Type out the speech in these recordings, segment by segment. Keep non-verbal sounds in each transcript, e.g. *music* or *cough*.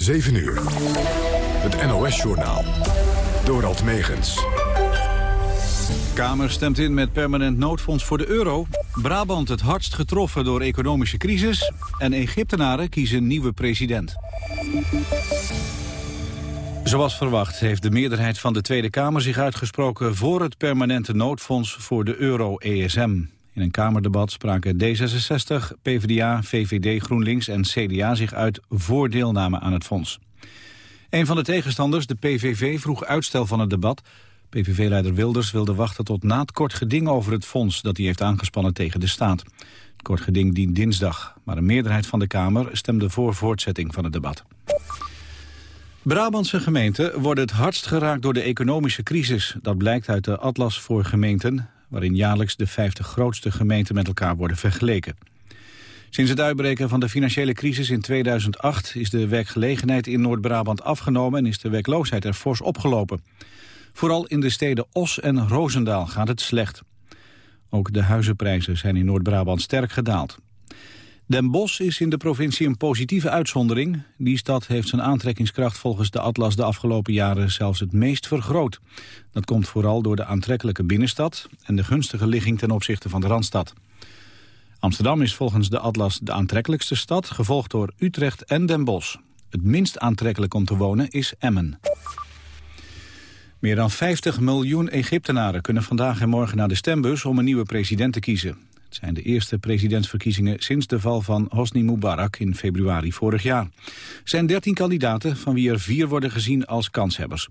7 uur. Het NOS-journaal. Dorald Megens. Kamer stemt in met permanent noodfonds voor de euro. Brabant het hardst getroffen door economische crisis. En Egyptenaren kiezen nieuwe president. Zoals verwacht heeft de meerderheid van de Tweede Kamer zich uitgesproken... voor het permanente noodfonds voor de euro-ESM. In een Kamerdebat spraken D66, PvdA, VVD, GroenLinks en CDA zich uit voor deelname aan het fonds. Een van de tegenstanders, de PVV, vroeg uitstel van het debat. PVV-leider Wilders wilde wachten tot na het kort geding over het fonds dat hij heeft aangespannen tegen de staat. Het kort geding dient dinsdag, maar een meerderheid van de Kamer stemde voor voortzetting van het debat. Brabantse gemeenten worden het hardst geraakt door de economische crisis. Dat blijkt uit de Atlas voor gemeenten waarin jaarlijks de 50 grootste gemeenten met elkaar worden vergeleken. Sinds het uitbreken van de financiële crisis in 2008 is de werkgelegenheid in Noord-Brabant afgenomen en is de werkloosheid er fors opgelopen. Vooral in de steden Os en Roosendaal gaat het slecht. Ook de huizenprijzen zijn in Noord-Brabant sterk gedaald. Den Bosch is in de provincie een positieve uitzondering. Die stad heeft zijn aantrekkingskracht volgens de Atlas de afgelopen jaren zelfs het meest vergroot. Dat komt vooral door de aantrekkelijke binnenstad en de gunstige ligging ten opzichte van de Randstad. Amsterdam is volgens de Atlas de aantrekkelijkste stad, gevolgd door Utrecht en Den Bosch. Het minst aantrekkelijk om te wonen is Emmen. Meer dan 50 miljoen Egyptenaren kunnen vandaag en morgen naar de stembus om een nieuwe president te kiezen. Het zijn de eerste presidentsverkiezingen sinds de val van Hosni Mubarak in februari vorig jaar. Er zijn 13 kandidaten, van wie er vier worden gezien als kanshebbers.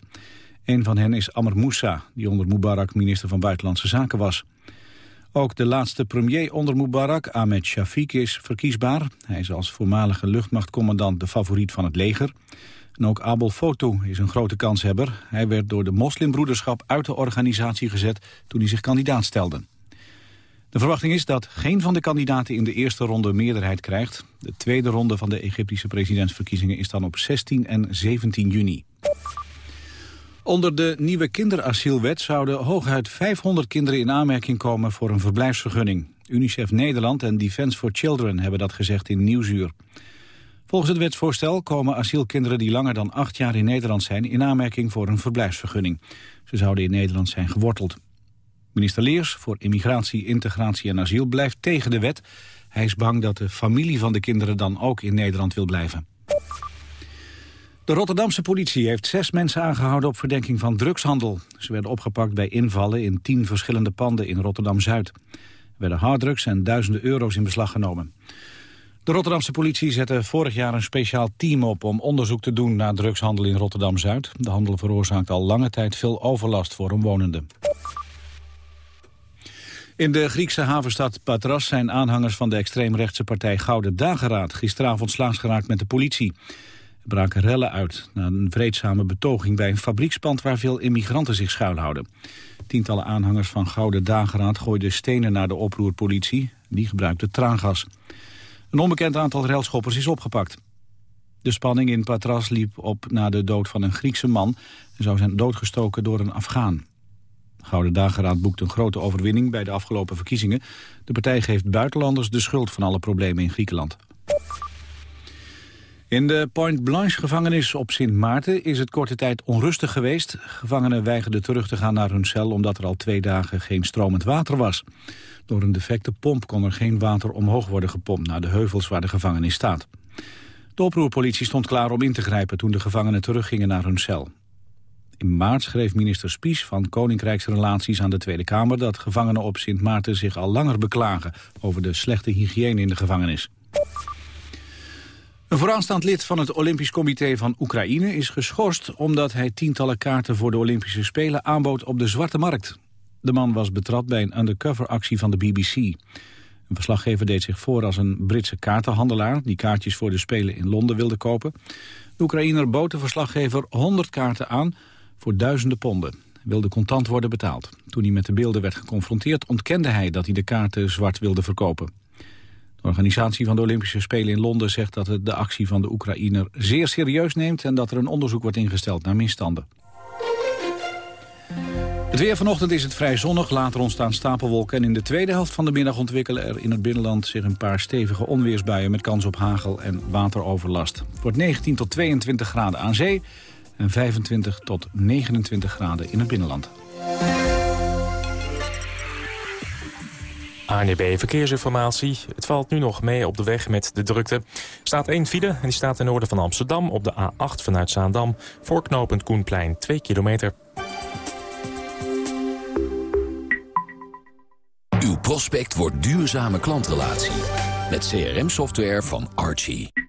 Een van hen is Amr Moussa, die onder Mubarak minister van Buitenlandse Zaken was. Ook de laatste premier onder Mubarak, Ahmed Shafiq, is verkiesbaar. Hij is als voormalige luchtmachtcommandant de favoriet van het leger. En ook Abel Foto is een grote kanshebber. Hij werd door de moslimbroederschap uit de organisatie gezet toen hij zich kandidaat stelde. De verwachting is dat geen van de kandidaten in de eerste ronde meerderheid krijgt. De tweede ronde van de Egyptische presidentsverkiezingen is dan op 16 en 17 juni. Onder de nieuwe kinderasielwet zouden hooguit 500 kinderen in aanmerking komen voor een verblijfsvergunning. UNICEF Nederland en Defence for Children hebben dat gezegd in Nieuwsuur. Volgens het wetsvoorstel komen asielkinderen die langer dan acht jaar in Nederland zijn in aanmerking voor een verblijfsvergunning. Ze zouden in Nederland zijn geworteld. Minister Leers voor Immigratie, Integratie en Asiel blijft tegen de wet. Hij is bang dat de familie van de kinderen dan ook in Nederland wil blijven. De Rotterdamse politie heeft zes mensen aangehouden op verdenking van drugshandel. Ze werden opgepakt bij invallen in tien verschillende panden in Rotterdam-Zuid. Er werden harddrugs en duizenden euro's in beslag genomen. De Rotterdamse politie zette vorig jaar een speciaal team op om onderzoek te doen naar drugshandel in Rotterdam-Zuid. De handel veroorzaakt al lange tijd veel overlast voor omwonenden. In de Griekse havenstad Patras zijn aanhangers van de extreemrechtse partij Gouden Dageraad gisteravond slaags geraakt met de politie. Er braken rellen uit na een vreedzame betoging bij een fabriekspand waar veel immigranten zich schuilhouden. Tientallen aanhangers van Gouden Dageraad gooiden stenen naar de oproerpolitie. Die gebruikte traangas. Een onbekend aantal relschoppers is opgepakt. De spanning in Patras liep op na de dood van een Griekse man... en zou zijn doodgestoken door een Afghaan. Gouden Dageraad boekt een grote overwinning bij de afgelopen verkiezingen. De partij geeft buitenlanders de schuld van alle problemen in Griekenland. In de Point Blanche-gevangenis op Sint Maarten is het korte tijd onrustig geweest. Gevangenen weigerden terug te gaan naar hun cel omdat er al twee dagen geen stromend water was. Door een defecte pomp kon er geen water omhoog worden gepompt naar de heuvels waar de gevangenis staat. De oproerpolitie stond klaar om in te grijpen toen de gevangenen teruggingen naar hun cel. In maart schreef minister Spies van Koninkrijksrelaties aan de Tweede Kamer... dat gevangenen op Sint Maarten zich al langer beklagen... over de slechte hygiëne in de gevangenis. Een vooraanstaand lid van het Olympisch Comité van Oekraïne is geschorst... omdat hij tientallen kaarten voor de Olympische Spelen aanbood op de Zwarte Markt. De man was betrapt bij een undercover-actie van de BBC. Een verslaggever deed zich voor als een Britse kaartenhandelaar... die kaartjes voor de Spelen in Londen wilde kopen. De Oekraïner bood de verslaggever 100 kaarten aan voor duizenden ponden. Hij wilde contant worden betaald. Toen hij met de beelden werd geconfronteerd ontkende hij dat hij de kaarten zwart wilde verkopen. De organisatie van de Olympische Spelen in Londen zegt dat het de actie van de Oekraïner zeer serieus neemt en dat er een onderzoek wordt ingesteld naar misstanden. Het weer vanochtend is het vrij zonnig, later ontstaan stapelwolken... en in de tweede helft van de middag ontwikkelen er in het binnenland... zich een paar stevige onweersbuien met kans op hagel en wateroverlast. Het wordt 19 tot 22 graden aan zee en 25 tot 29 graden in het binnenland. ANB Verkeersinformatie. Het valt nu nog mee op de weg met de drukte. Er staat één file en die staat ten noorden van Amsterdam... op de A8 vanuit Zaandam, voor knooppunt Koenplein 2 kilometer. Uw prospect wordt duurzame klantrelatie. Met CRM-software van Archie.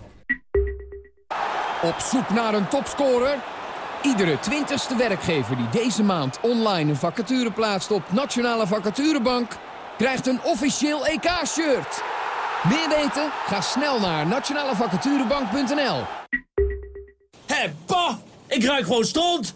Op zoek naar een topscorer? Iedere twintigste werkgever die deze maand online een vacature plaatst op Nationale Vacaturebank... krijgt een officieel EK-shirt. Meer weten? Ga snel naar nationalevacaturebank.nl. Hé, pa! Ik ruik gewoon stront!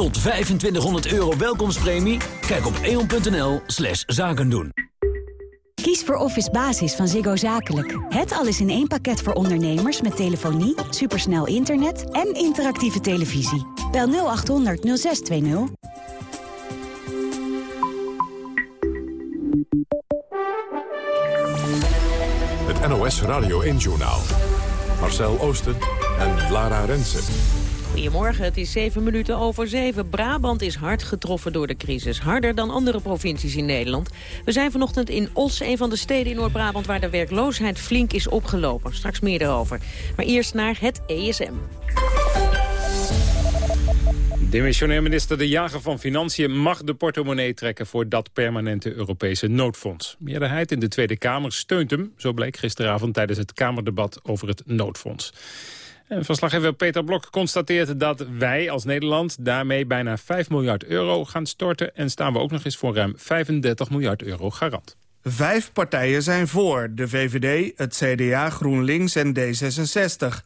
Tot 2500 euro welkomstpremie? Kijk op eon.nl slash zakendoen. Kies voor Office Basis van Ziggo Zakelijk. Het alles in één pakket voor ondernemers met telefonie, supersnel internet en interactieve televisie. Bel 0800 0620. Het NOS Radio 1-journaal. Marcel Oosten en Lara Rensen. Goedemorgen, het is zeven minuten over zeven. Brabant is hard getroffen door de crisis. Harder dan andere provincies in Nederland. We zijn vanochtend in Os, een van de steden in Noord-Brabant... waar de werkloosheid flink is opgelopen. Straks meer erover. Maar eerst naar het ESM. Demissionair minister De Jager van Financiën mag de portemonnee trekken voor dat permanente Europese noodfonds. Meerderheid in de Tweede Kamer steunt hem, zo bleek gisteravond tijdens het Kamerdebat over het noodfonds. En verslaggever Peter Blok constateert dat wij als Nederland daarmee bijna 5 miljard euro gaan storten en staan we ook nog eens voor ruim 35 miljard euro garant. Vijf partijen zijn voor, de VVD, het CDA, GroenLinks en D66.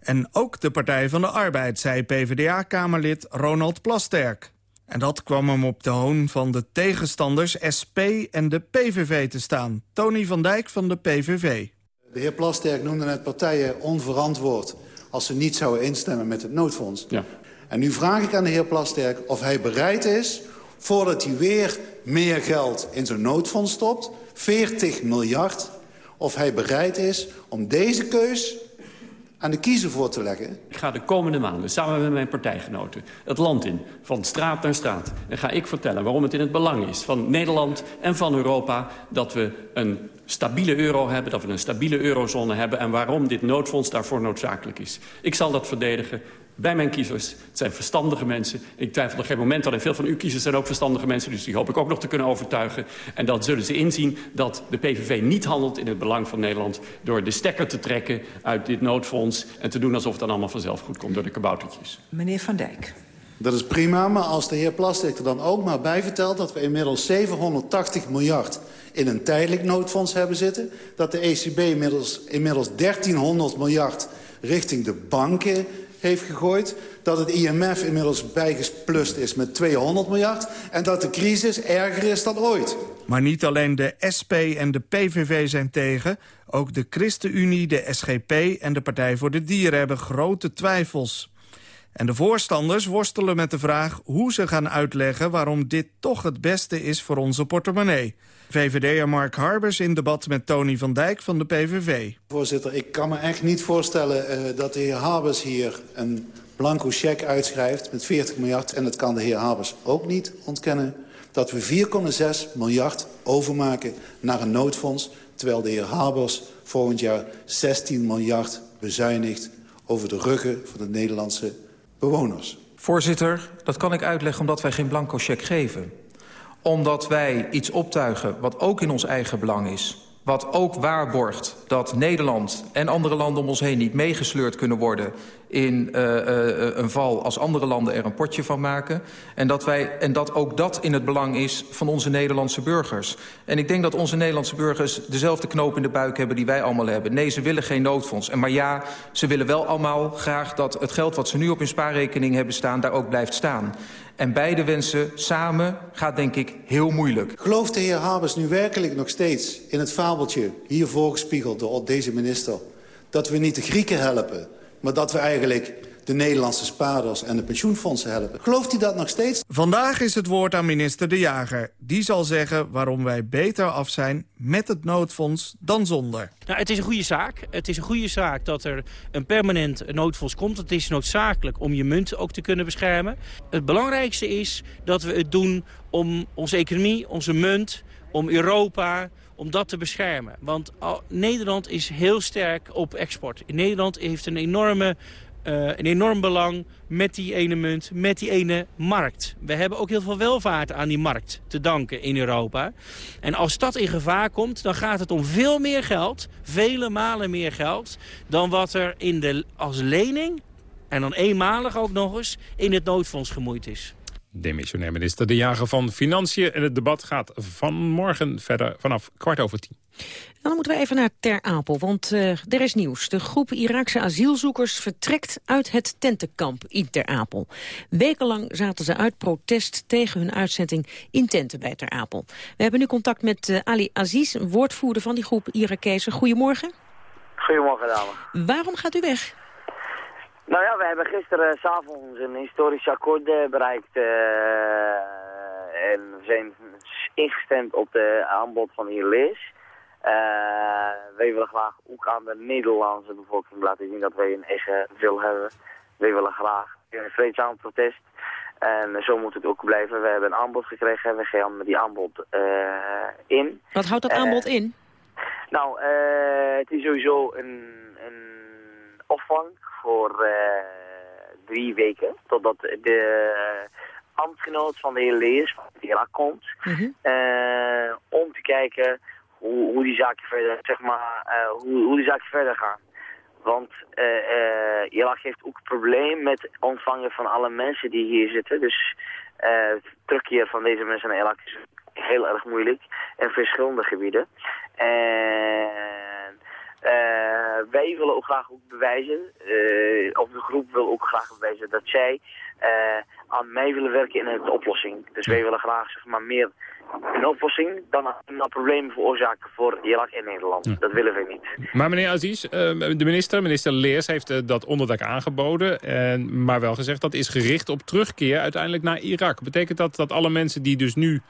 En ook de Partij van de Arbeid, zei PvdA-kamerlid Ronald Plasterk. En dat kwam hem op de hoon van de tegenstanders SP en de PVV te staan. Tony van Dijk van de PVV. De heer Plasterk noemde het partijen onverantwoord... als ze niet zouden instemmen met het noodfonds. Ja. En nu vraag ik aan de heer Plasterk of hij bereid is... voordat hij weer meer geld in zo'n noodfonds stopt... 40 miljard, of hij bereid is om deze keus aan de kiezer voor te leggen. Ik ga de komende maanden samen met mijn partijgenoten het land in, van straat naar straat. En ga ik vertellen waarom het in het belang is van Nederland en van Europa... dat we een stabiele euro hebben, dat we een stabiele eurozone hebben... en waarom dit noodfonds daarvoor noodzakelijk is. Ik zal dat verdedigen bij mijn kiezers. Het zijn verstandige mensen. Ik twijfel er geen moment aan. En veel van uw kiezers zijn ook verstandige mensen. Dus die hoop ik ook nog te kunnen overtuigen. En dan zullen ze inzien dat de PVV niet handelt in het belang van Nederland... door de stekker te trekken uit dit noodfonds... en te doen alsof het dan allemaal vanzelf goed komt door de kaboutertjes. Meneer Van Dijk. Dat is prima, maar als de heer Plastic er dan ook maar bij vertelt... dat we inmiddels 780 miljard in een tijdelijk noodfonds hebben zitten... dat de ECB inmiddels, inmiddels 1300 miljard richting de banken heeft gegooid. Dat het IMF inmiddels bijgesplust is met 200 miljard. En dat de crisis erger is dan ooit. Maar niet alleen de SP en de PVV zijn tegen. Ook de ChristenUnie, de SGP en de Partij voor de Dieren hebben grote twijfels. En de voorstanders worstelen met de vraag hoe ze gaan uitleggen... waarom dit toch het beste is voor onze portemonnee. VVD'er Mark Harbers in debat met Tony van Dijk van de PVV. Voorzitter, ik kan me echt niet voorstellen uh, dat de heer Harbers hier een blanco cheque uitschrijft met 40 miljard. En dat kan de heer Harbers ook niet ontkennen. Dat we 4,6 miljard overmaken naar een noodfonds. Terwijl de heer Harbers volgend jaar 16 miljard bezuinigt over de ruggen van de Nederlandse bewoners. Voorzitter, dat kan ik uitleggen omdat wij geen blanco cheque geven. Omdat wij iets optuigen wat ook in ons eigen belang is. Wat ook waarborgt dat Nederland en andere landen om ons heen niet meegesleurd kunnen worden in uh, uh, een val als andere landen er een potje van maken. En dat, wij, en dat ook dat in het belang is van onze Nederlandse burgers. En ik denk dat onze Nederlandse burgers dezelfde knoop in de buik hebben die wij allemaal hebben. Nee, ze willen geen noodfonds. En maar ja, ze willen wel allemaal graag dat het geld wat ze nu op hun spaarrekening hebben staan... daar ook blijft staan. En beide wensen samen gaat denk ik heel moeilijk. Gelooft de heer Habers nu werkelijk nog steeds in het fabeltje... hier voorgespiegeld door deze minister... dat we niet de Grieken helpen maar dat we eigenlijk de Nederlandse spaarders en de pensioenfondsen helpen. Gelooft u dat nog steeds? Vandaag is het woord aan minister De Jager. Die zal zeggen waarom wij beter af zijn met het noodfonds dan zonder. Nou, het is een goede zaak. Het is een goede zaak dat er een permanent noodfonds komt. Het is noodzakelijk om je munt ook te kunnen beschermen. Het belangrijkste is dat we het doen om onze economie, onze munt, om Europa om dat te beschermen. Want Nederland is heel sterk op export. Nederland heeft een, enorme, uh, een enorm belang met die ene munt, met die ene markt. We hebben ook heel veel welvaart aan die markt te danken in Europa. En als dat in gevaar komt, dan gaat het om veel meer geld, vele malen meer geld... dan wat er in de, als lening, en dan eenmalig ook nog eens, in het noodfonds gemoeid is. Demissionair minister De Jager van Financiën. En het debat gaat vanmorgen verder vanaf kwart over tien. Dan moeten we even naar Ter Apel, want uh, er is nieuws. De groep Iraakse asielzoekers vertrekt uit het tentenkamp in Ter Apel. Wekenlang zaten ze uit protest tegen hun uitzetting in tenten bij Ter Apel. We hebben nu contact met uh, Ali Aziz, woordvoerder van die groep Irakezen. Goedemorgen. Goedemorgen, dame. Waarom gaat u weg? Nou ja, we hebben gisteren s'avonds een historisch akkoord bereikt. En we zijn ingestemd op de aanbod van hier Lees. Uh, wij willen graag ook aan de Nederlandse bevolking laten zien dat wij een eigen wil hebben. Wij willen graag een vreedzaam protest. En zo moet het ook blijven. We hebben een aanbod gekregen en we gaan die aanbod in. Wat houdt dat aanbod in? Nou, het is sowieso een, een opvang voor drie weken. Totdat de ambtgenoot van de heer Leers van Irak komt. Mm -hmm. uh, om te kijken hoe, hoe die zaken verder, zeg maar, uh, hoe, hoe die zaken verder gaan. Want Irak heeft ook een probleem met ontvangen van alle mensen die hier zitten. Dus het terugkeer van deze mensen naar Irak is heel erg moeilijk. In verschillende gebieden. En uh, wij willen ook graag ook bewijzen, uh, of de groep wil ook graag bewijzen dat zij uh, aan mij willen werken in de oplossing. Dus wij willen graag zeg maar, meer een oplossing dan een probleem veroorzaken voor Irak en Nederland. Dat willen wij niet. Maar meneer Aziz, de minister, minister Leers, heeft dat onderdak aangeboden. En, maar wel gezegd dat is gericht op terugkeer uiteindelijk naar Irak. Betekent dat dat alle mensen die dus nu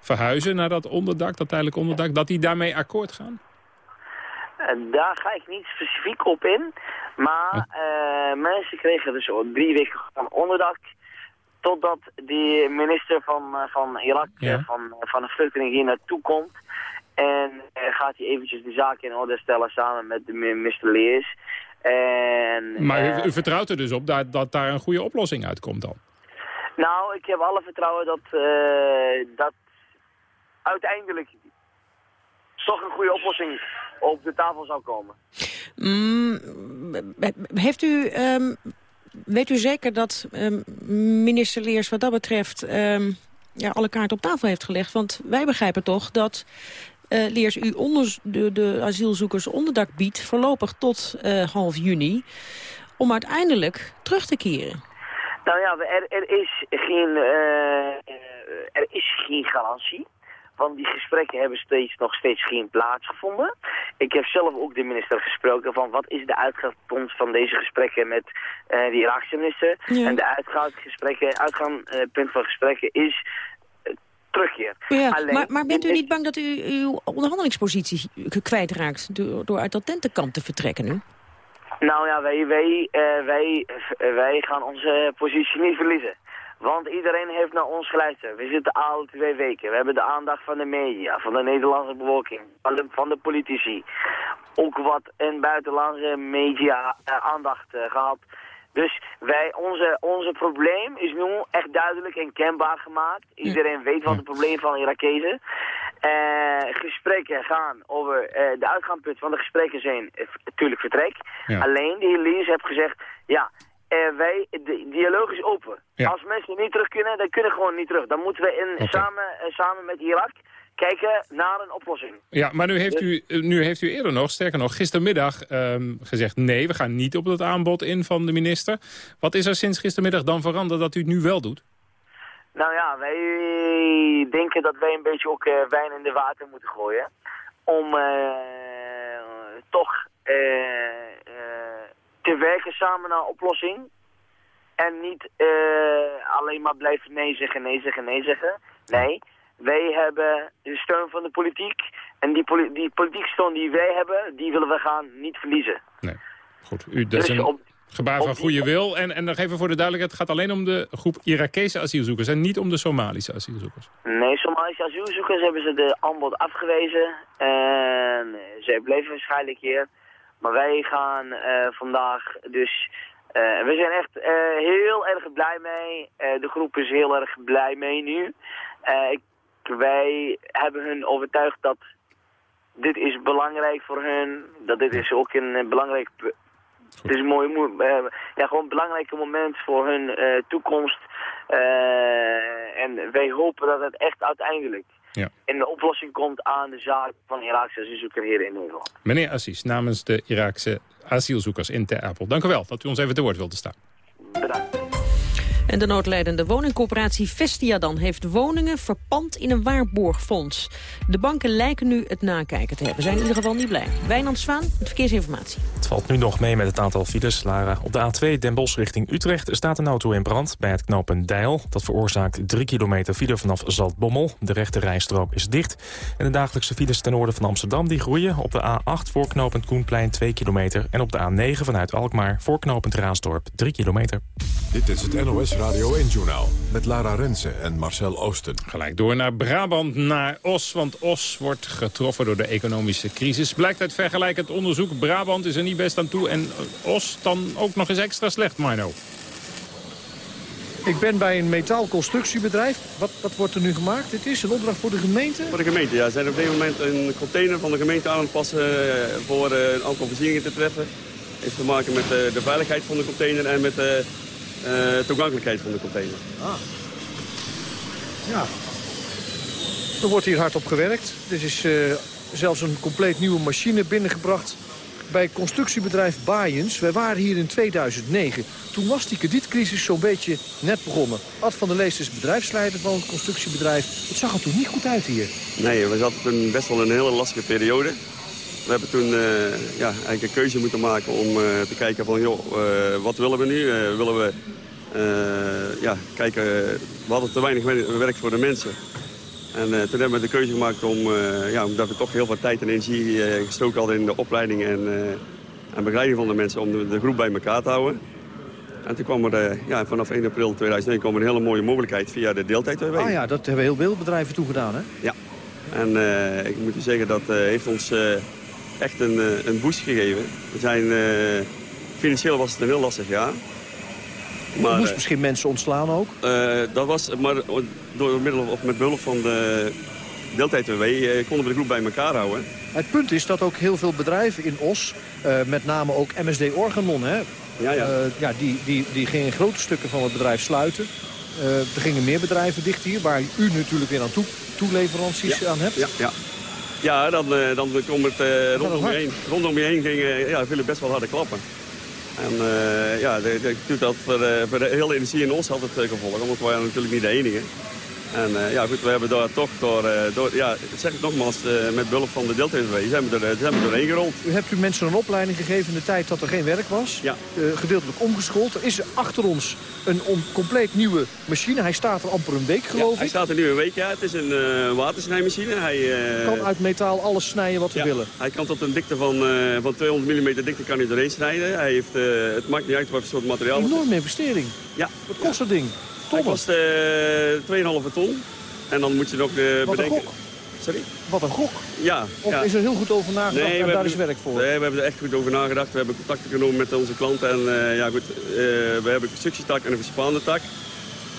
verhuizen naar dat onderdak, dat tijdelijk onderdak, dat die daarmee akkoord gaan? Daar ga ik niet specifiek op in. Maar uh, mensen kregen dus drie weken van onderdak. Totdat die minister van, uh, van Irak, ja. uh, van, van de vluchtelingen hier naartoe komt. En gaat hij eventjes de zaak in orde stellen samen met de minister Leers. En, maar u, u, vertrouwt er dus op dat, dat daar een goede oplossing uitkomt dan? Nou, ik heb alle vertrouwen dat, dat uiteindelijk toch een goede oplossing op de tafel zou komen. Mm, heeft u, um, weet u zeker dat um, minister Leers wat dat betreft um, ja, alle kaarten op tafel heeft gelegd? Want wij begrijpen toch dat uh, Leers u onder, de, de asielzoekers onderdak biedt... voorlopig tot uh, half juni om uiteindelijk terug te keren? Nou ja, er, er, is, geen, uh, er is geen garantie. Want die gesprekken hebben steeds, nog steeds geen plaatsgevonden. Ik heb zelf ook de minister gesproken van wat is de uitgangspunt van deze gesprekken met uh, de Iraakse minister. En de uitgangsgesprekken, uitgangspunt van gesprekken is terugkeer. Ja, Alleen, maar, maar, bent u niet bang dat u uw onderhandelingspositie kwijtraakt door, door uit dat tentenkamp te vertrekken nu? Nou ja, wij, wij, uh, wij, wij gaan onze positie niet verliezen. Want iedereen heeft naar ons geluisterd. We zitten al twee weken. We hebben de aandacht van de media, van de Nederlandse bevolking, van de, van de politici. Ook wat in buitenlandse media uh, aandacht uh, gehad. Dus wij, onze, onze probleem is nu echt duidelijk en kenbaar gemaakt. Iedereen weet wat het probleem van Irakezen. Uh, gesprekken gaan over de uitgangspunt van de gesprekken zijn natuurlijk vertrek. Alleen de heer Lees heeft gezegd, ja, uh, wij, de dialoog is open. Als mensen niet terug kunnen, dan kunnen gewoon niet terug. Dan moeten we in, okay. samen, samen met Irak kijken naar een oplossing. Ja, maar nu heeft, u, nu heeft u eerder nog, sterker nog, gistermiddag um, gezegd... nee, we gaan niet op dat aanbod in van de minister. Wat is er sinds gistermiddag dan veranderd dat u het nu wel doet? Nou ja, wij denken dat wij een beetje ook uh, wijn in de water moeten gooien. Om toch te werken samen naar een oplossing. En niet alleen maar blijven nee zeggen, nee zeggen, nee zeggen. Nee, wij hebben de steun van de politiek. En die, poli die politieke steun die wij hebben, die willen we gaan niet verliezen. Nee, goed. U, dat is dus een op, gebaar van goede wil. En, en nog even voor de duidelijkheid, het gaat alleen om de groep Irakese asielzoekers... en niet om de Somalische asielzoekers. Nee, Somalische asielzoekers hebben ze de aanbod afgewezen. En zij bleven waarschijnlijk hier. Maar wij gaan uh, vandaag dus... Uh, we zijn echt uh, heel erg blij mee. de groep is heel erg blij mee nu. wij hebben hun overtuigd dat dit is belangrijk voor hun. Dat dit is ook een belangrijk... Het is een mooi, ja, gewoon een belangrijk moment voor hun toekomst. Uh, en wij hopen dat het echt uiteindelijk ja. in de oplossing komt aan de zaak van Iraakse asielzoekers hier in Nederland. Meneer Assis, namens de Iraakse asielzoekers in Ter Apel. Dank u wel dat u ons even te woord wilde staan. Bedankt. En de noodleidende woningcorporatie Vestia dan heeft woningen verpand in een waarborgfonds. De banken lijken nu het nakijken te hebben. Zijn in ieder geval niet blij. Wijnand Zwaan, met verkeersinformatie. Het valt nu nog mee met het aantal files, Lara. Op de A2 Den Bosch richting Utrecht staat een auto in brand bij het knooppunt Deil. Dat veroorzaakt 3 kilometer file vanaf Zaltbommel. De rechte rijstrook is dicht. En de dagelijkse files ten noorden van Amsterdam die groeien. Op de A8 voor knooppunt Koenplein 2 kilometer. En op de A9 vanuit Alkmaar voor knooppunt Raasdorp 3 kilometer. Dit is het NOS Radio 1-journaal met Lara Rensen en Marcel Oosten. Gelijk door naar Brabant, naar Os. Want Os wordt getroffen door de economische crisis. Blijkt uit vergelijkend onderzoek. Brabant is er niet best aan toe. En Os dan ook nog eens extra slecht, Marno. Ik ben bij een metaalconstructiebedrijf. Wat, wat wordt er nu gemaakt? Dit is een opdracht voor de gemeente? Voor de gemeente, ja. Ze zijn op dit moment een container van de gemeente aan het passen... Eh, voor eh, een aantal voorzieningen te treffen. Heeft te maken met eh, de veiligheid van de container en met uh, toegankelijkheid van de container. Ah. Ja. Er wordt hier hard op gewerkt. Er is uh, zelfs een compleet nieuwe machine binnengebracht bij constructiebedrijf Baaiens. Wij waren hier in 2009. Toen was die kredietcrisis zo'n beetje net begonnen. Ad van der Leest is bedrijfsleider van het constructiebedrijf. Het zag er toen niet goed uit hier. Nee, we zaten toen best wel in een hele lastige periode. We hebben toen uh, ja, eigenlijk een keuze moeten maken om uh, te kijken van, joh, uh, wat willen we nu? willen we ja, kijken, we hadden te weinig werk voor de mensen. En toen hebben we de keuze gemaakt om, ja, omdat we toch heel veel tijd en energie gestoken hadden in de opleiding en, en begeleiding van de mensen om de, de, groep bij elkaar te houden. En toen kwam er ja, vanaf 1 april 2009 kwam er een hele mooie mogelijkheid via de deeltijd Ah ja, dat hebben heel veel bedrijven toegedaan hè? Ja. En ik moet u zeggen, dat heeft ons echt een, eh, een boost gegeven. We zijn, eh, financieel was het een heel lastig jaar. Maar, je moest eh, misschien mensen ontslaan ook? dat was, maar door middel of met behulp van de deeltijd-WW konden we de groep bij elkaar houden. Het punt is dat ook heel veel bedrijven in Os, met name ook MSD Organon, hè, ja, ja. ja, die, die, die gingen grote stukken van het bedrijf sluiten. er gingen meer bedrijven dicht hier, waar u natuurlijk weer aan toe, toeleveranties aan hebt. Ja, ja. Ja, dan, uh, dan komt het uh, rondom, je heen, rondom je heen ging, uh, ja, vielen best wel harde klappen. En uh, ja, ik doe dat voor, uh, voor de hele energie in ons altijd uh, gevolgen, want wij zijn natuurlijk niet de enige. En uh, ja, goed, we hebben daar toch door, uh, door ja, zeg ik nogmaals, uh, met behulp van de deeltijd zijn we er, zijn we doorheen gerold. U hebt u mensen een opleiding gegeven in de tijd dat er geen werk was. Ja. gedeeltelijk omgeschoold. Er is achter ons een compleet nieuwe machine. Hij staat er amper een week, geloof ja, ik. hij staat er nu een week, ja. Het is een watersnijmachine. Hij kan uit metaal alles snijden wat we ja, willen. Hij kan tot een dikte van, van 200 mm dikte kan hij doorheen snijden. Hij heeft, het maakt niet uit wat voor soort materiaal. Een enorme investering. Ja. Wat kost dat ding? Tonnen. Hij kost 2,5 ton. En dan moet je nog uh, Wat bedenken... Een gok. Sorry? Wat een gok. Ja. Of ja. is er heel goed over nagedacht nee, en daar is werk voor? Nee, we hebben er echt goed over nagedacht. We hebben contacten genomen met onze klanten. En uh, ja, goed, uh, we hebben een constructietak en een verspaande tak.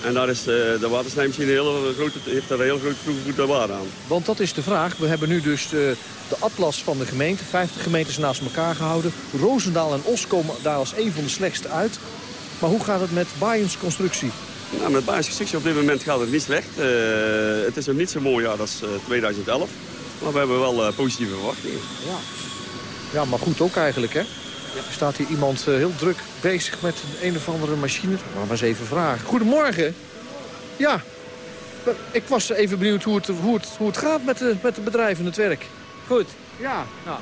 En daar is uh, de watersnijmachine heel groot, heeft daar een heel groot toegevoegde waarde aan. Want dat is de vraag. We hebben nu dus de, de atlas van de gemeente. 50 gemeentes naast elkaar gehouden. Roosendaal en Os komen daar als een van de slechtste uit. Maar hoe gaat het met Bayerns constructie? Nou, met basisconstructie op dit moment gaat het niet slecht. Uh, het is nog niet zo mooi jaar als uh, 2011. Maar we hebben wel uh, positieve verwachtingen. Ja. ja, maar goed ook eigenlijk, hè? Er staat hier iemand heel druk bezig met een, een of andere machine. Maar maar eens even vragen. Goedemorgen. Ja, ik was even benieuwd hoe het, hoe het, hoe het gaat met de, met de bedrijven en het werk. Goed. Ja. ja.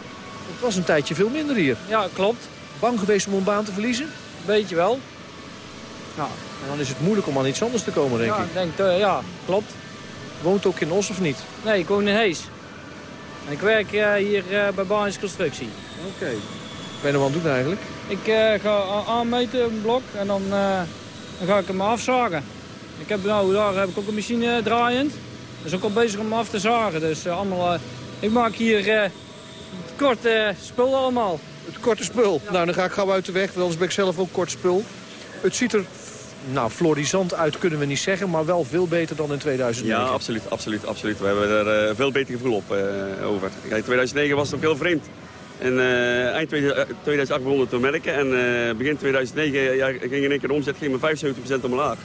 Het was een tijdje veel minder hier. Ja, klopt. Bang geweest om een baan te verliezen? Weet je wel. Nou, en dan is het moeilijk om aan iets anders te komen, denk ja, ik. Denk, uh, ja, klopt. Woont ook in Os of niet? Nee, ik woon in Hees. En ik werk uh, hier uh, bij Barnes Constructie. Oké. Okay. Ben je nog aan het doen eigenlijk? Ik ga aanmeten een blok en dan, dan ga ik hem afzagen. Ik heb, nou, daar heb ik ook een machine draaiend. Dat is ook al bezig om hem af te zagen. Dus allemaal, ik maak hier het korte spul allemaal. Het korte spul? Ja. Nou, dan ga ik gauw uit de weg, want anders ben ik zelf ook kort spul. Het ziet er nou, florisant uit kunnen we niet zeggen, maar wel veel beter dan in 2009. Ja, absoluut, absoluut, absoluut. We hebben er uh, veel beter gevoel op uh, over. Ja, in 2009 was het ook heel vreemd. En uh, eind 2008 begon het te merken en begin 2009 ja, ging in één keer de omzet ging met 75% omlaag.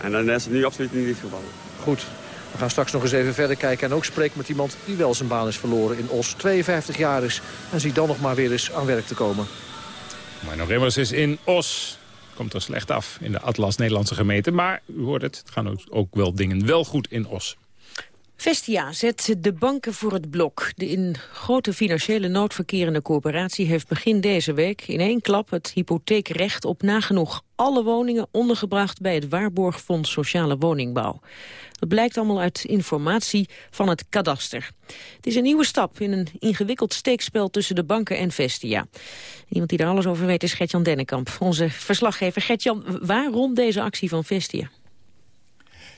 En dan is het nu absoluut niet het geval. Goed. We gaan straks nog eens even verder kijken en ook spreken met iemand die wel zijn baan is verloren in Os. 52 jaar is en ziet dan nog maar weer eens aan werk te komen. Maar nog immers is in Os komt er slecht af in de Atlas Nederlandse gemeente. Maar u hoort het, het gaan ook, ook wel dingen wel goed in Os. Vestia zet de banken voor het blok. De in grote financiële nood verkerende coöperatie heeft begin deze week in één klap het hypotheekrecht op nagenoeg alle woningen ondergebracht bij het Waarborgfonds Sociale Woningbouw. Dat blijkt allemaal uit informatie van het kadaster. Het is een nieuwe stap in een ingewikkeld steekspel tussen de banken en Vestia. Iemand die er alles over weet is Gertjan Dennekamp, onze verslaggever. Gertjan, waarom deze actie van Vestia?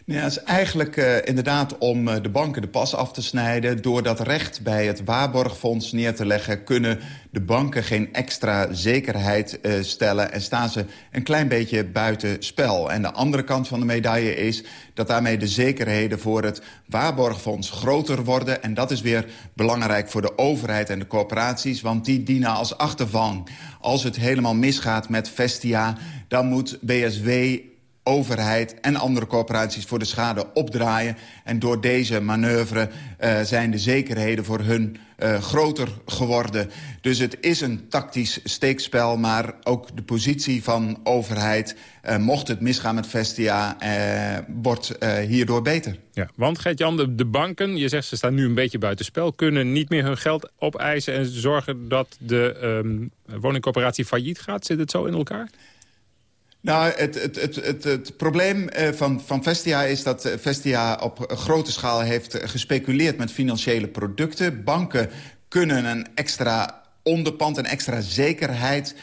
Ja, het is eigenlijk uh, inderdaad om uh, de banken de pas af te snijden. Door dat recht bij het waarborgfonds neer te leggen... kunnen de banken geen extra zekerheid uh, stellen... en staan ze een klein beetje buiten spel. En de andere kant van de medaille is dat daarmee de zekerheden... voor het waarborgfonds groter worden. En dat is weer belangrijk voor de overheid en de corporaties... want die dienen als achtervang. Als het helemaal misgaat met Vestia, dan moet BSW overheid en andere corporaties voor de schade opdraaien. En door deze manoeuvre uh, zijn de zekerheden voor hun uh, groter geworden. Dus het is een tactisch steekspel, maar ook de positie van overheid... Uh, mocht het misgaan met Vestia, wordt hierdoor beter. Ja, want Gert-Jan, de, de, banken, je zegt ze staan nu een beetje buitenspel... kunnen niet meer hun geld opeisen en zorgen dat de um, woningcorporatie failliet gaat. Zit het zo in elkaar? Nou, het, het, het, het, probleem van, van Vestia is dat Vestia op grote schaal heeft gespeculeerd met financiële producten. Banken kunnen een extra onderpand, een extra zekerheid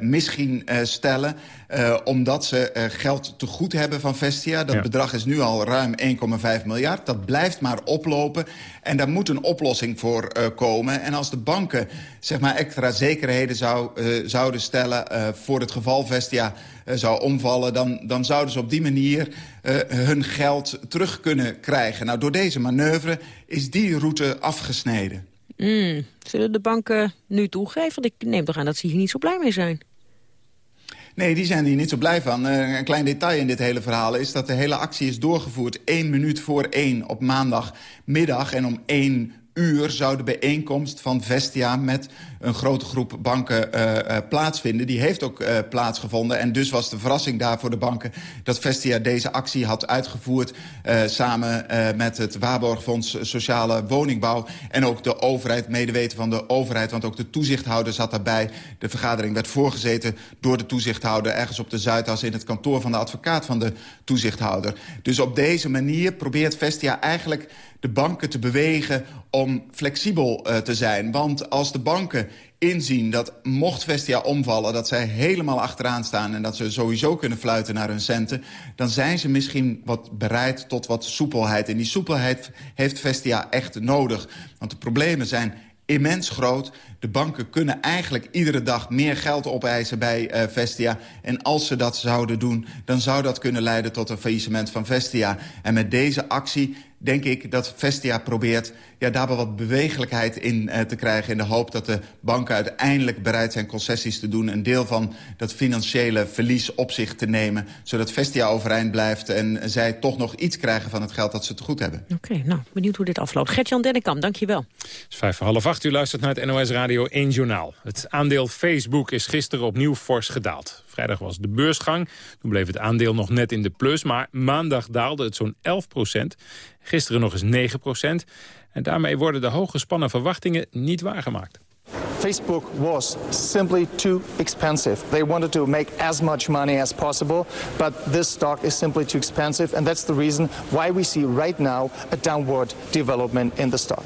misschien uh, stellen. Uh, omdat ze geld te goed hebben van Vestia. Dat ja. bedrag is nu al ruim 1,5 miljard. Dat blijft maar oplopen. En daar moet een oplossing voor komen. En als de banken zeg maar, extra zekerheden zou, zouden stellen... voor het geval Vestia zou omvallen... Dan, dan zouden ze op die manier hun geld terug kunnen krijgen. Nou, door deze manoeuvre is die route afgesneden. Mm. Zullen de banken nu toegeven? Want ik neem toch aan dat ze hier niet zo blij mee zijn. Nee, die zijn hier niet zo blij van. Uh, een klein detail in dit hele verhaal is dat de hele actie is doorgevoerd... één minuut voor één op maandagmiddag. En om één uur zou de bijeenkomst van Vestia... met een grote groep banken uh, uh, plaatsvinden. Die heeft ook uh, plaatsgevonden. En dus was de verrassing daar voor de banken... dat Vestia deze actie had uitgevoerd... samen met het Waarborgfonds Sociale Woningbouw... en ook de overheid, medeweten van de overheid... want ook de toezichthouder zat daarbij. De vergadering werd voorgezeten door de toezichthouder... ergens op de Zuidas in het kantoor van de advocaat van de toezichthouder. Dus op deze manier probeert Vestia eigenlijk de banken te bewegen om flexibel uh, te zijn. Want als de banken inzien dat mocht Vestia omvallen... dat zij helemaal achteraan staan en dat ze sowieso kunnen fluiten naar hun centen... dan zijn ze misschien wat bereid tot wat soepelheid. En die soepelheid heeft Vestia echt nodig. Want de problemen zijn immens groot. De banken kunnen eigenlijk iedere dag meer geld opeisen bij uh, Vestia. En als ze dat zouden doen, dan zou dat kunnen leiden tot een faillissement van Vestia. En met deze actie denk ik dat Vestia probeert ja, daar wel wat bewegelijkheid in uh, te krijgen... in de hoop dat de banken uiteindelijk bereid zijn concessies te doen... een deel van dat financiële verlies op zich te nemen... zodat Vestia overeind blijft en zij toch nog iets krijgen van het geld dat ze te goed hebben. Oké, okay, nou, benieuwd hoe dit afloopt. Gertjan Dennekamp, dankjewel. Het is vijf voor half acht, u luistert naar het NOS Radio 1 Journaal. Het aandeel Facebook is gisteren opnieuw fors gedaald. Vrijdag was de beursgang. Toen bleef het aandeel nog net in de plus. Maar maandag daalde het zo'n 11 procent. Gisteren nog eens 9 procent. En daarmee worden de hooggespannen verwachtingen niet waargemaakt. Facebook was simply too expensive. They wanted to make as much money as possible, but this stock is simply too expensive, and that's the reason why we see right now a downward development in the stock.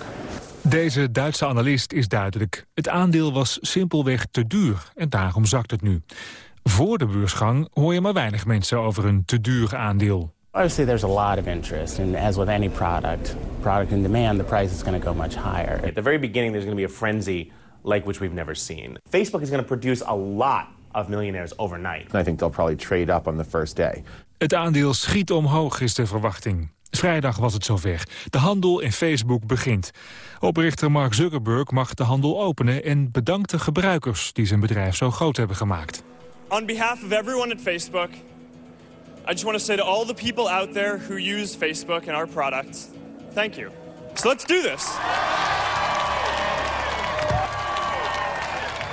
Deze Duitse analist is duidelijk. Het aandeel was simpelweg te duur en daarom zakt het nu. Voor de beursgang hoor je maar weinig mensen over een te duur aandeel. Obviously, there's a lot of interest, and as with any product, product in demand, the price is going to go much higher. At the very beginning, there's going to be a frenzy like which we've never seen. Facebook is going to produce a lot of millionaires overnight. I think they'll probably trade up on the first day. Het aandeel schiet omhoog, is de verwachting. Vrijdag was het zover. De handel in Facebook begint. Oprichter Mark Zuckerberg mag de handel openen en bedankt de gebruikers die zijn bedrijf zo groot hebben gemaakt. On behalf of everyone at Facebook, I just want to say to all the people out there who use Facebook and our products, thank you. So let's do this.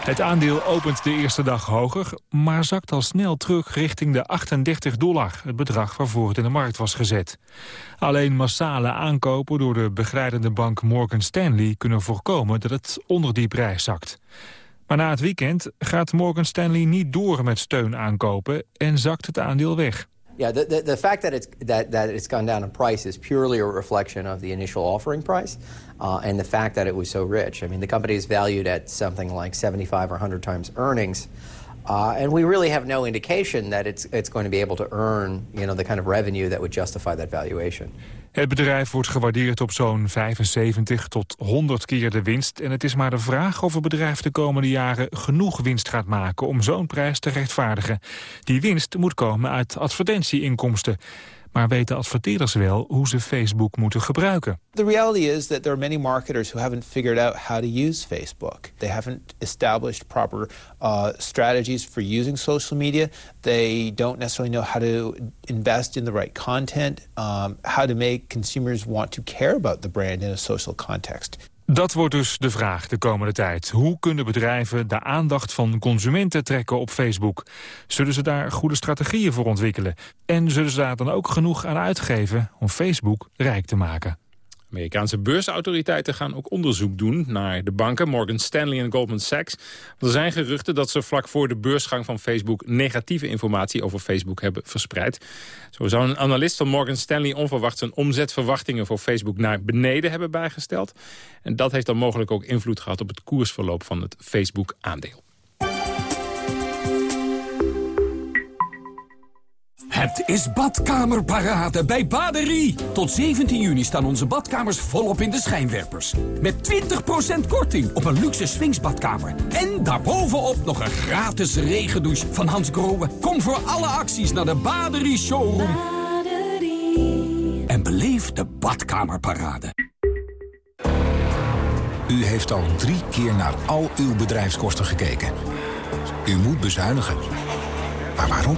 Het aandeel opent de eerste dag hoger, maar zakt al snel terug richting de 38 dollar, het bedrag waarvoor het in de markt was gezet. Alleen massale aankopen door de begeleidende bank Morgan Stanley kunnen voorkomen dat het onder die prijs zakt. Maar na het weekend gaat Morgan Stanley niet door met steun aankopen en zakt het aandeel weg. Yeah, the, the, the, fact that it's, that, that it's gone down in price is purely a reflection of the initial offering price uh, and the fact that it was so rich. I mean, the company is valued at something like 75 or 100 times earnings. Uh, and we really have no indication that it's, it's going to be able to earn you know, the kind of revenue that would justify that valuation. Het bedrijf wordt gewaardeerd op zo'n 75 tot 100 keer de winst. En het is maar de vraag of het bedrijf de komende jaren genoeg winst gaat maken om zo'n prijs te rechtvaardigen. Die winst moet komen uit advertentieinkomsten. Maar weten adverteerders wel hoe ze Facebook moeten gebruiken? The reality is that there are many marketers who haven't figured out how to use Facebook. They haven't established proper uh, strategies for using social media. They don't necessarily know how to invest in the right content, um, how to make consumers want to care about the brand in a social context. Dat wordt dus de vraag de komende tijd. Hoe kunnen bedrijven de aandacht van consumenten trekken op Facebook? Zullen ze daar goede strategieën voor ontwikkelen? En zullen ze daar dan ook genoeg aan uitgeven om Facebook rijk te maken? Amerikaanse beursautoriteiten gaan ook onderzoek doen naar de banken Morgan Stanley en Goldman Sachs. Er zijn geruchten dat ze vlak voor de beursgang van Facebook negatieve informatie over Facebook hebben verspreid. Zo zou een analist van Morgan Stanley onverwacht zijn omzetverwachtingen voor Facebook naar beneden hebben bijgesteld. En dat heeft dan mogelijk ook invloed gehad op het koersverloop van het Facebook-aandeel. Het is badkamerparade bij Baderie. Tot 17 juni staan onze badkamers volop in de schijnwerpers. Met 20% korting op een luxe swingsbadkamer. En daarbovenop nog een gratis regendouche van Hans Grohe. Kom voor alle acties naar de Baderie Showroom. Baderie. En beleef de badkamerparade. U heeft al drie keer naar al uw bedrijfskosten gekeken. U moet bezuinigen. Maar waarom?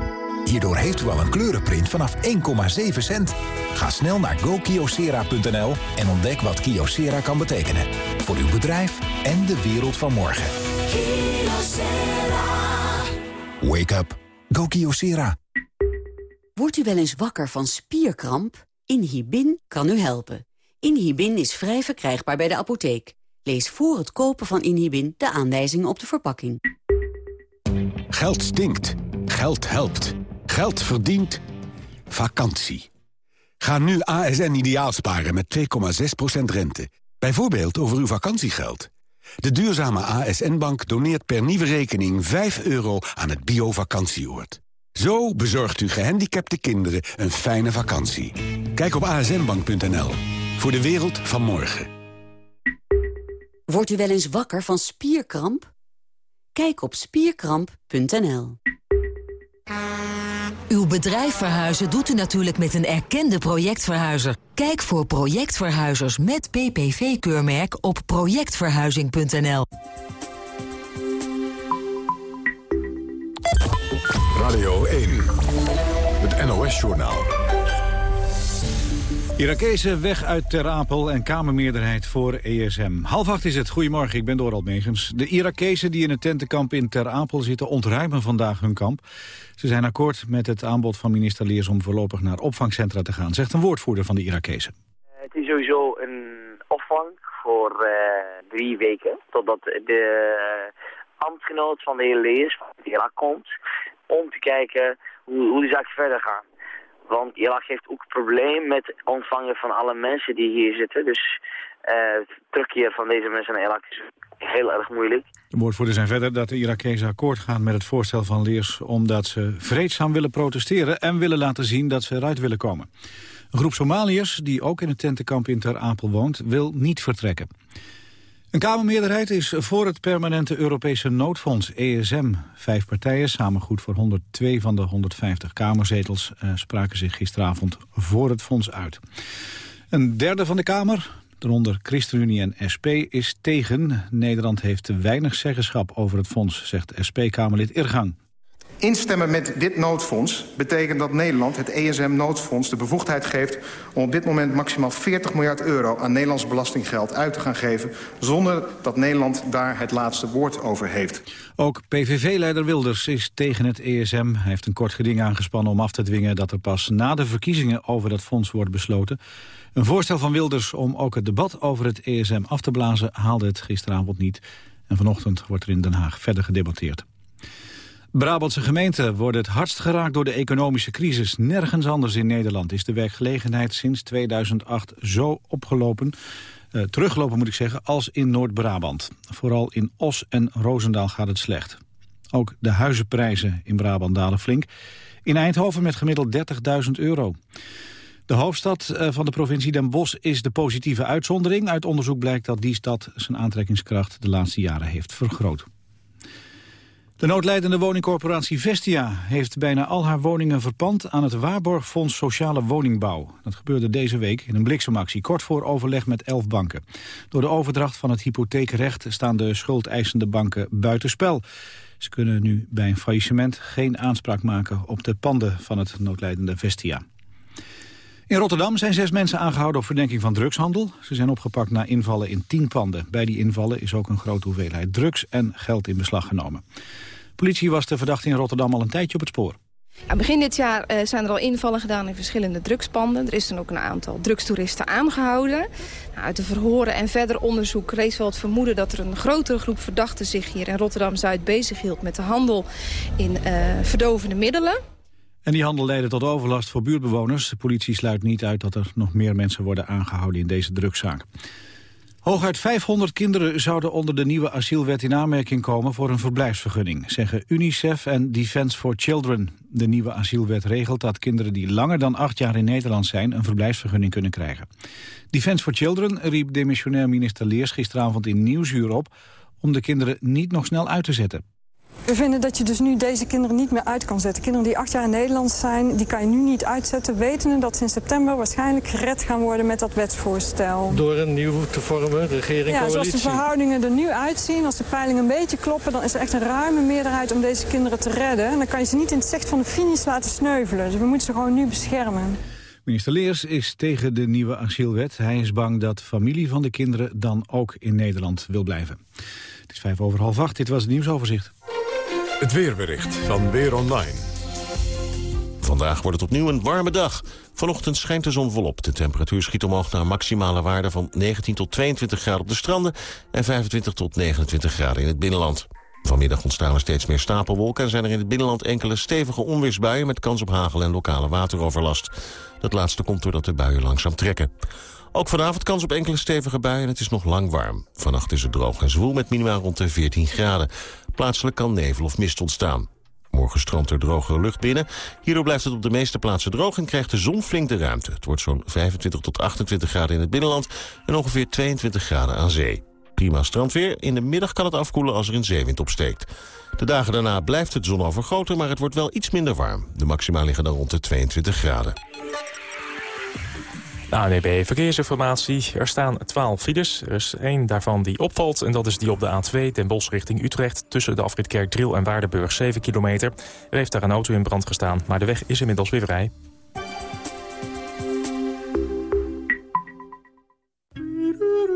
Hierdoor heeft u al een kleurenprint vanaf 1,7 cent. Ga snel naar gokiosera.nl en ontdek wat Kiosera kan betekenen. Voor uw bedrijf en de wereld van morgen. Wake up. Go Kyocera. Wordt u wel eens wakker van spierkramp? Inhibin kan u helpen. Inhibin is vrij verkrijgbaar bij de apotheek. Lees voor het kopen van Inhibin de aanwijzingen op de verpakking. Geld stinkt. Geld helpt. Geld verdient. Vakantie. Ga nu ASN ideaal sparen met 2,6% rente. Bijvoorbeeld over uw vakantiegeld. De duurzame ASN-bank doneert per nieuwe rekening 5 euro aan het bio-vakantieoord. Zo bezorgt u gehandicapte kinderen een fijne vakantie. Kijk op asnbank.nl. Voor de wereld van morgen. Wordt u wel eens wakker van spierkramp? Kijk op spierkramp.nl. Uw bedrijf verhuizen doet u natuurlijk met een erkende projectverhuizer. Kijk voor projectverhuizers met PPV-keurmerk op projectverhuizing.nl. Radio 1, het NOS-journaal. Irakezen weg uit Ter Apel en Kamermeerderheid voor ESM. Half acht is het. Goedemorgen, ik ben Doral Megens. De Irakezen die in het tentenkamp in Ter Apel zitten... ontruimen vandaag hun kamp. Ze zijn akkoord met het aanbod van minister Leers... om voorlopig naar opvangcentra te gaan, zegt een woordvoerder van de Irakezen. Het is sowieso een opvang voor uh, drie weken... totdat de ambtgenoot van de heer Leers van Irak komt... om te kijken hoe, hoe de zaken verder gaan. Want Irak heeft ook probleem met ontvangen van alle mensen die hier zitten. Dus uh, terugkeer van deze mensen naar Irak is heel erg moeilijk. De woordvoerders zijn verder dat de Irakezen akkoord gaan met het voorstel van Leers... omdat ze vreedzaam willen protesteren en willen laten zien dat ze eruit willen komen. Een groep Somaliërs, die ook in het tentenkamp in Ter Apel woont, wil niet vertrekken. Een Kamermeerderheid is voor het permanente Europese noodfonds ESM. Vijf partijen, samen goed voor 102 van de 150 Kamerzetels... Eh, spraken zich gisteravond voor het fonds uit. Een derde van de Kamer, daaronder ChristenUnie en SP, is tegen. Nederland heeft te weinig zeggenschap over het fonds, zegt SP-Kamerlid Irgang. Instemmen met dit noodfonds betekent dat Nederland het ESM-noodfonds de bevoegdheid geeft om op dit moment maximaal 40 miljard euro aan Nederlands belastinggeld uit te gaan geven, zonder dat Nederland daar het laatste woord over heeft. Ook PVV-leider Wilders is tegen het ESM. Hij heeft een kort geding aangespannen om af te dwingen dat er pas na de verkiezingen over dat fonds wordt besloten. Een voorstel van Wilders om ook het debat over het ESM af te blazen haalde het gisteravond niet. En vanochtend wordt er in Den Haag verder gedebatteerd. Brabantse gemeenten worden het hardst geraakt door de economische crisis. Nergens anders in Nederland is de werkgelegenheid sinds 2008 zo opgelopen, uh, teruggelopen moet ik zeggen, als in Noord-Brabant. Vooral in Os en Roosendaal gaat het slecht. Ook de huizenprijzen in Brabant dalen flink. In Eindhoven met gemiddeld 30.000 euro. De hoofdstad eh, van de provincie Den Bosch is de positieve uitzondering. Uit onderzoek blijkt dat die stad zijn aantrekkingskracht de laatste jaren heeft vergroot. De noodleidende woningcorporatie Vestia heeft bijna al haar woningen verpand aan het Waarborgfonds Sociale Woningbouw. Dat gebeurde deze week in een bliksemactie, kort voor overleg met elf banken. Door de overdracht van het hypotheekrecht staan de schuldeisende banken buitenspel. Ze kunnen nu bij een faillissement geen aanspraak maken op de panden van het noodleidende Vestia. In Rotterdam zijn zes mensen aangehouden op verdenking van drugshandel. Ze zijn opgepakt na invallen in tien panden. Bij die invallen is ook een grote hoeveelheid drugs en geld in beslag genomen. Politie was de verdachte in Rotterdam al een tijdje op het spoor. begin dit jaar uh, zijn er al invallen gedaan in verschillende drugspanden. Er is dan ook een aantal drugstoeristen aangehouden. Nou, uit de verhoren en verder onderzoek rees wel het vermoeden... dat er een grotere groep verdachten zich hier in Rotterdam-Zuid bezighield... met de handel in uh, verdovende middelen. En die handel leidde tot overlast voor buurtbewoners. De politie sluit niet uit dat er nog meer mensen worden aangehouden in deze drugszaak. Hooguit 500 kinderen zouden onder de nieuwe asielwet in aanmerking komen voor een verblijfsvergunning, zeggen UNICEF en Defence for Children. De nieuwe asielwet regelt dat kinderen die langer dan acht jaar in Nederland zijn een verblijfsvergunning kunnen krijgen. Defence for Children riep demissionair minister Leers gisteravond in Nieuwsuur op om de kinderen niet nog snel uit te zetten. We vinden dat je dus nu deze kinderen niet meer uit kan zetten. Kinderen die acht jaar in Nederland zijn, die kan je nu niet uitzetten... wetende dat ze in september waarschijnlijk gered gaan worden met dat wetsvoorstel. Door een nieuw te vormen regering Ja, zoals de verhoudingen er nu uitzien, als de peilingen een beetje kloppen... dan is er echt een ruime meerderheid om deze kinderen te redden. En dan kan je ze niet in het zicht van de finish laten sneuvelen. Dus we moeten ze gewoon nu beschermen. Minister Leers is tegen de nieuwe asielwet. Hij is bang dat familie van de kinderen dan ook in Nederland wil blijven. Het is vijf over half acht. Dit was het nieuwsoverzicht. Het weerbericht van Weer Online. Vandaag wordt het opnieuw een warme dag. Vanochtend schijnt de zon volop. De temperatuur schiet omhoog naar maximale waarde van 19 tot 22 graden op de stranden... en 25 tot 29 graden in het binnenland. Vanmiddag ontstaan er steeds meer stapelwolken... en zijn er in het binnenland enkele stevige onweersbuien... met kans op hagel en lokale wateroverlast. Dat laatste komt doordat de buien langzaam trekken. Ook vanavond kans op enkele stevige buien en het is nog lang warm. Vannacht is het droog en zwoel met minima rond de 14 graden. Plaatselijk kan nevel of mist ontstaan. Morgen stroomt er drogere lucht binnen. Hierdoor blijft het op de meeste plaatsen droog en krijgt de zon flink de ruimte. Het wordt zo'n 25 tot 28 graden in het binnenland en ongeveer 22 graden aan zee. Prima strandweer. In de middag kan het afkoelen als er een zeewind opsteekt. De dagen daarna blijft het zon overgoten, maar het wordt wel iets minder warm. De maxima liggen dan rond de 22 graden. ANEB Verkeersinformatie. Er staan 12 files. Er is één daarvan die opvalt en dat is die op de A2 Den Bosch richting Utrecht... tussen de afrit Kerkdriel en Waardenburg 7 kilometer. Er heeft daar een auto in brand gestaan, maar de weg is inmiddels weer vrij.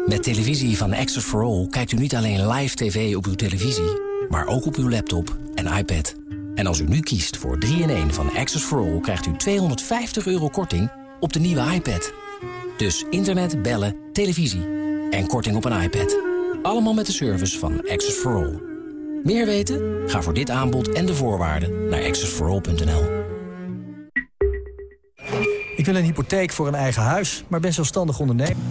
Met televisie van Access for All kijkt u niet alleen live tv op uw televisie... maar ook op uw laptop en iPad. En als u nu kiest voor 3-in-1 van Access for All... krijgt u 250 euro korting op de nieuwe iPad. Dus internet, bellen, televisie en korting op een iPad. Allemaal met de service van Access for All. Meer weten? Ga voor dit aanbod en de voorwaarden naar accessforall.nl. Ik wil een hypotheek voor een eigen huis, maar ben zelfstandig ondernemer.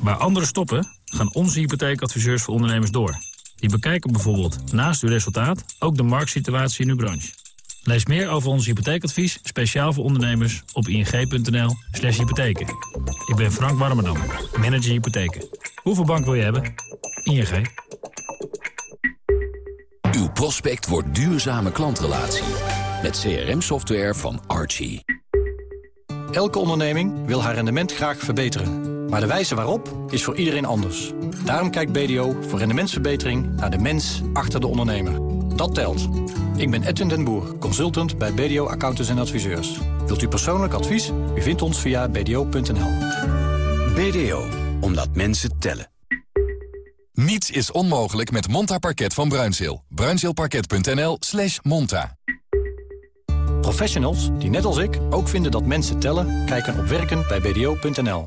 Waar anderen stoppen, gaan onze hypotheekadviseurs voor ondernemers door. Die bekijken bijvoorbeeld naast uw resultaat ook de marktsituatie in uw branche. Lees meer over ons hypotheekadvies, speciaal voor ondernemers, op ing.nl slash hypotheken. Ik ben Frank Warmerdam, manager hypotheken. Hoeveel bank wil je hebben? ING. Uw prospect wordt duurzame klantrelatie. Met CRM-software van Archie. Elke onderneming wil haar rendement graag verbeteren. Maar de wijze waarop is voor iedereen anders. Daarom kijkt BDO voor rendementsverbetering naar de mens achter de ondernemer. Dat telt. Ik ben Edwin den Boer, consultant bij BDO Accountants en Adviseurs. Wilt u persoonlijk advies? U vindt ons via bdo.nl. BDO, omdat mensen tellen. Niets is onmogelijk met Monta Parket van Bruinzeel. Bruinzeelparket.nl slash monta. Professionals die net als ik ook vinden dat mensen tellen... kijken op werken bij bdo.nl.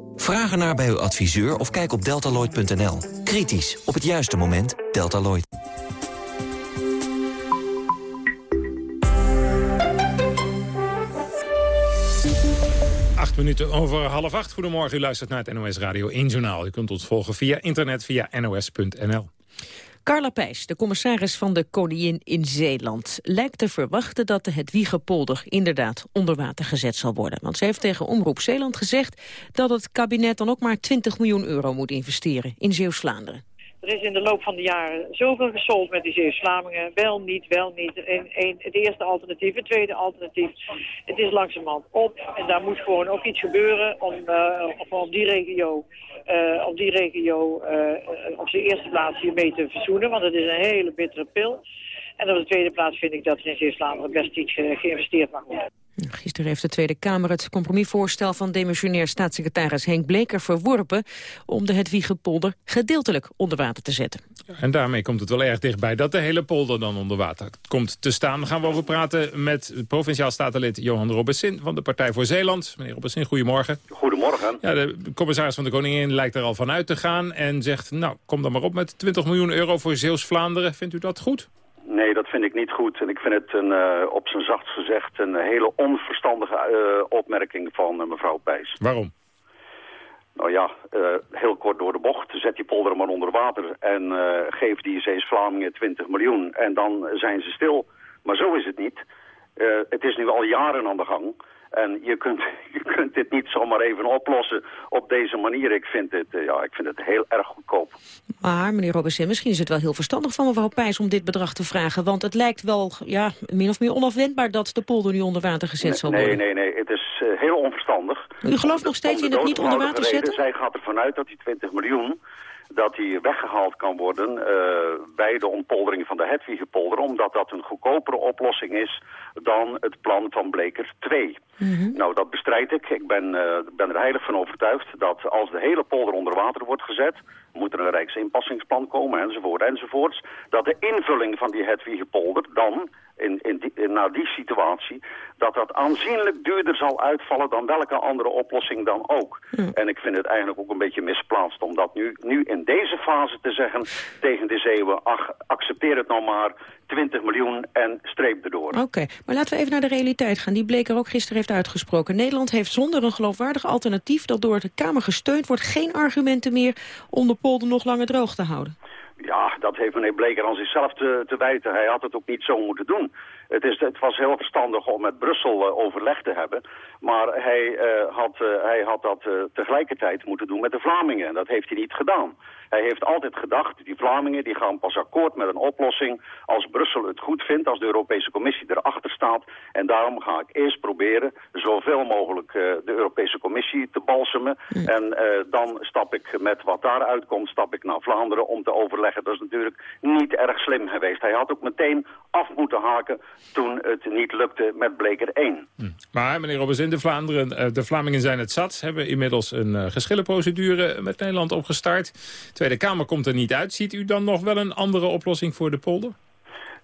Vraag ernaar bij uw adviseur of kijk op deltaloid.nl. Kritisch, op het juiste moment, Deltaloid. Acht minuten over half acht. Goedemorgen, u luistert naar het NOS Radio 1 Journaal. U kunt ons volgen via internet via nos.nl. Carla Pijs, de commissaris van de Koningin in Zeeland... lijkt te verwachten dat de Hedwiegepolder inderdaad onder water gezet zal worden. Want ze heeft tegen Omroep Zeeland gezegd... dat het kabinet dan ook maar 20 miljoen euro moet investeren in Zeeuws-Vlaanderen. Er is in de loop van de jaren zoveel gesold met die Zeeuws-Vlamingen. Wel niet, wel niet. Een, een, het eerste alternatief, het tweede alternatief. Het is langzamerhand op. En daar moet gewoon ook iets gebeuren om, uh, om die regio, uh, op die regio uh, op zijn eerste plaats hiermee te verzoenen. Want het is een hele bittere pil. En op de tweede plaats vind ik dat er in Zeeuws-Vlaanderen best iets ge geïnvesteerd mag worden. Gisteren heeft de Tweede Kamer het compromisvoorstel van demissionair staatssecretaris Henk Bleker verworpen om de Hedwiegepolder gedeeltelijk onder water te zetten. En daarmee komt het wel erg dichtbij dat de hele polder dan onder water komt te staan. Daar gaan we over praten met provinciaal statenlid Johan Robessin van de Partij voor Zeeland. Meneer Robessin, goedemorgen. Goedemorgen. Ja, de commissaris van de Koningin lijkt er al van uit te gaan en zegt, nou, kom dan maar op met 20 miljoen euro voor Zeeuws-Vlaanderen. Vindt u dat goed? Nee, dat vind ik niet goed. En ik vind het een, uh, op zijn zacht gezegd een hele onverstandige uh, opmerking van uh, mevrouw Pijs. Waarom? Nou ja, heel kort door de bocht. Zet die polder maar onder water en geef die Zees Vlamingen 20 miljoen. En dan zijn ze stil. Maar zo is het niet. het is nu al jaren aan de gang. En je kunt, *laughs* je kunt dit niet zomaar even oplossen op deze manier. Ik vind het, uh, ja, ik vind het heel erg goedkoop. Maar meneer Robinson, misschien is het wel heel verstandig van mevrouw Pijs om dit bedrag te vragen. Want het lijkt wel ja, min of meer onafwendbaar dat de polder nu onder water gezet zal worden. Nee, nee, nee. Het is uh, heel onverstandig. U gelooft nog steeds in het niet onder water zetten? Zij gaat ervan uit dat die 20 miljoen dat die weggehaald kan worden uh, bij de ontpoldering van de Hedwigepolder, omdat dat een goedkopere oplossing is dan het plan van Bleker 2. Mm -hmm. Nou, dat bestrijd ik. Ik ben, uh, ben er heilig van overtuigd dat als de hele polder onder water wordt gezet, moet er een rijksinpassingsplan komen, enzovoort, enzovoorts, dat de invulling van die Hedwigepolder dan in, in die, in, naar die situatie, dat dat aanzienlijk duurder zal uitvallen dan welke andere oplossing dan ook. Mm. En ik vind het eigenlijk ook een beetje misplaatst om dat nu, nu in deze fase te zeggen tegen de zeeuwen, ach, accepteer het nou maar, 20 miljoen en streep erdoor. Oké, okay, maar laten we even naar de realiteit gaan. Die Bleker ook gisteren heeft uitgesproken. Nederland heeft zonder een geloofwaardig alternatief dat door de Kamer gesteund wordt geen argumenten meer om de polder nog langer droog te houden. Ja, dat heeft meneer Bleker aan zichzelf te, te wijten. Hij had het ook niet zo moeten doen. Het, is, het was heel verstandig om met Brussel uh, overleg te hebben. Maar hij, uh, had, uh, hij had dat tegelijkertijd moeten doen met de Vlamingen. En dat heeft hij niet gedaan. Hij heeft altijd gedacht, die Vlamingen die gaan pas akkoord met een oplossing als Brussel het goed vindt, als de Europese Commissie erachter staat. En daarom ga ik eerst proberen zoveel mogelijk uh, de Europese Commissie te balsemen. Mm. En uh, dan stap ik met wat daaruit komt, stap ik naar Vlaanderen om te overleggen. Dat is natuurlijk niet erg slim geweest. Hij had ook meteen af moeten haken toen het niet lukte met Bleker 1. Mm. Maar meneer Robbers, in de, Vlaanderen, uh, de Vlamingen zijn het zat, hebben inmiddels een geschillenprocedure met Nederland opgestart. Tweede Kamer komt er niet uit. Ziet u dan nog wel een andere oplossing voor de polder?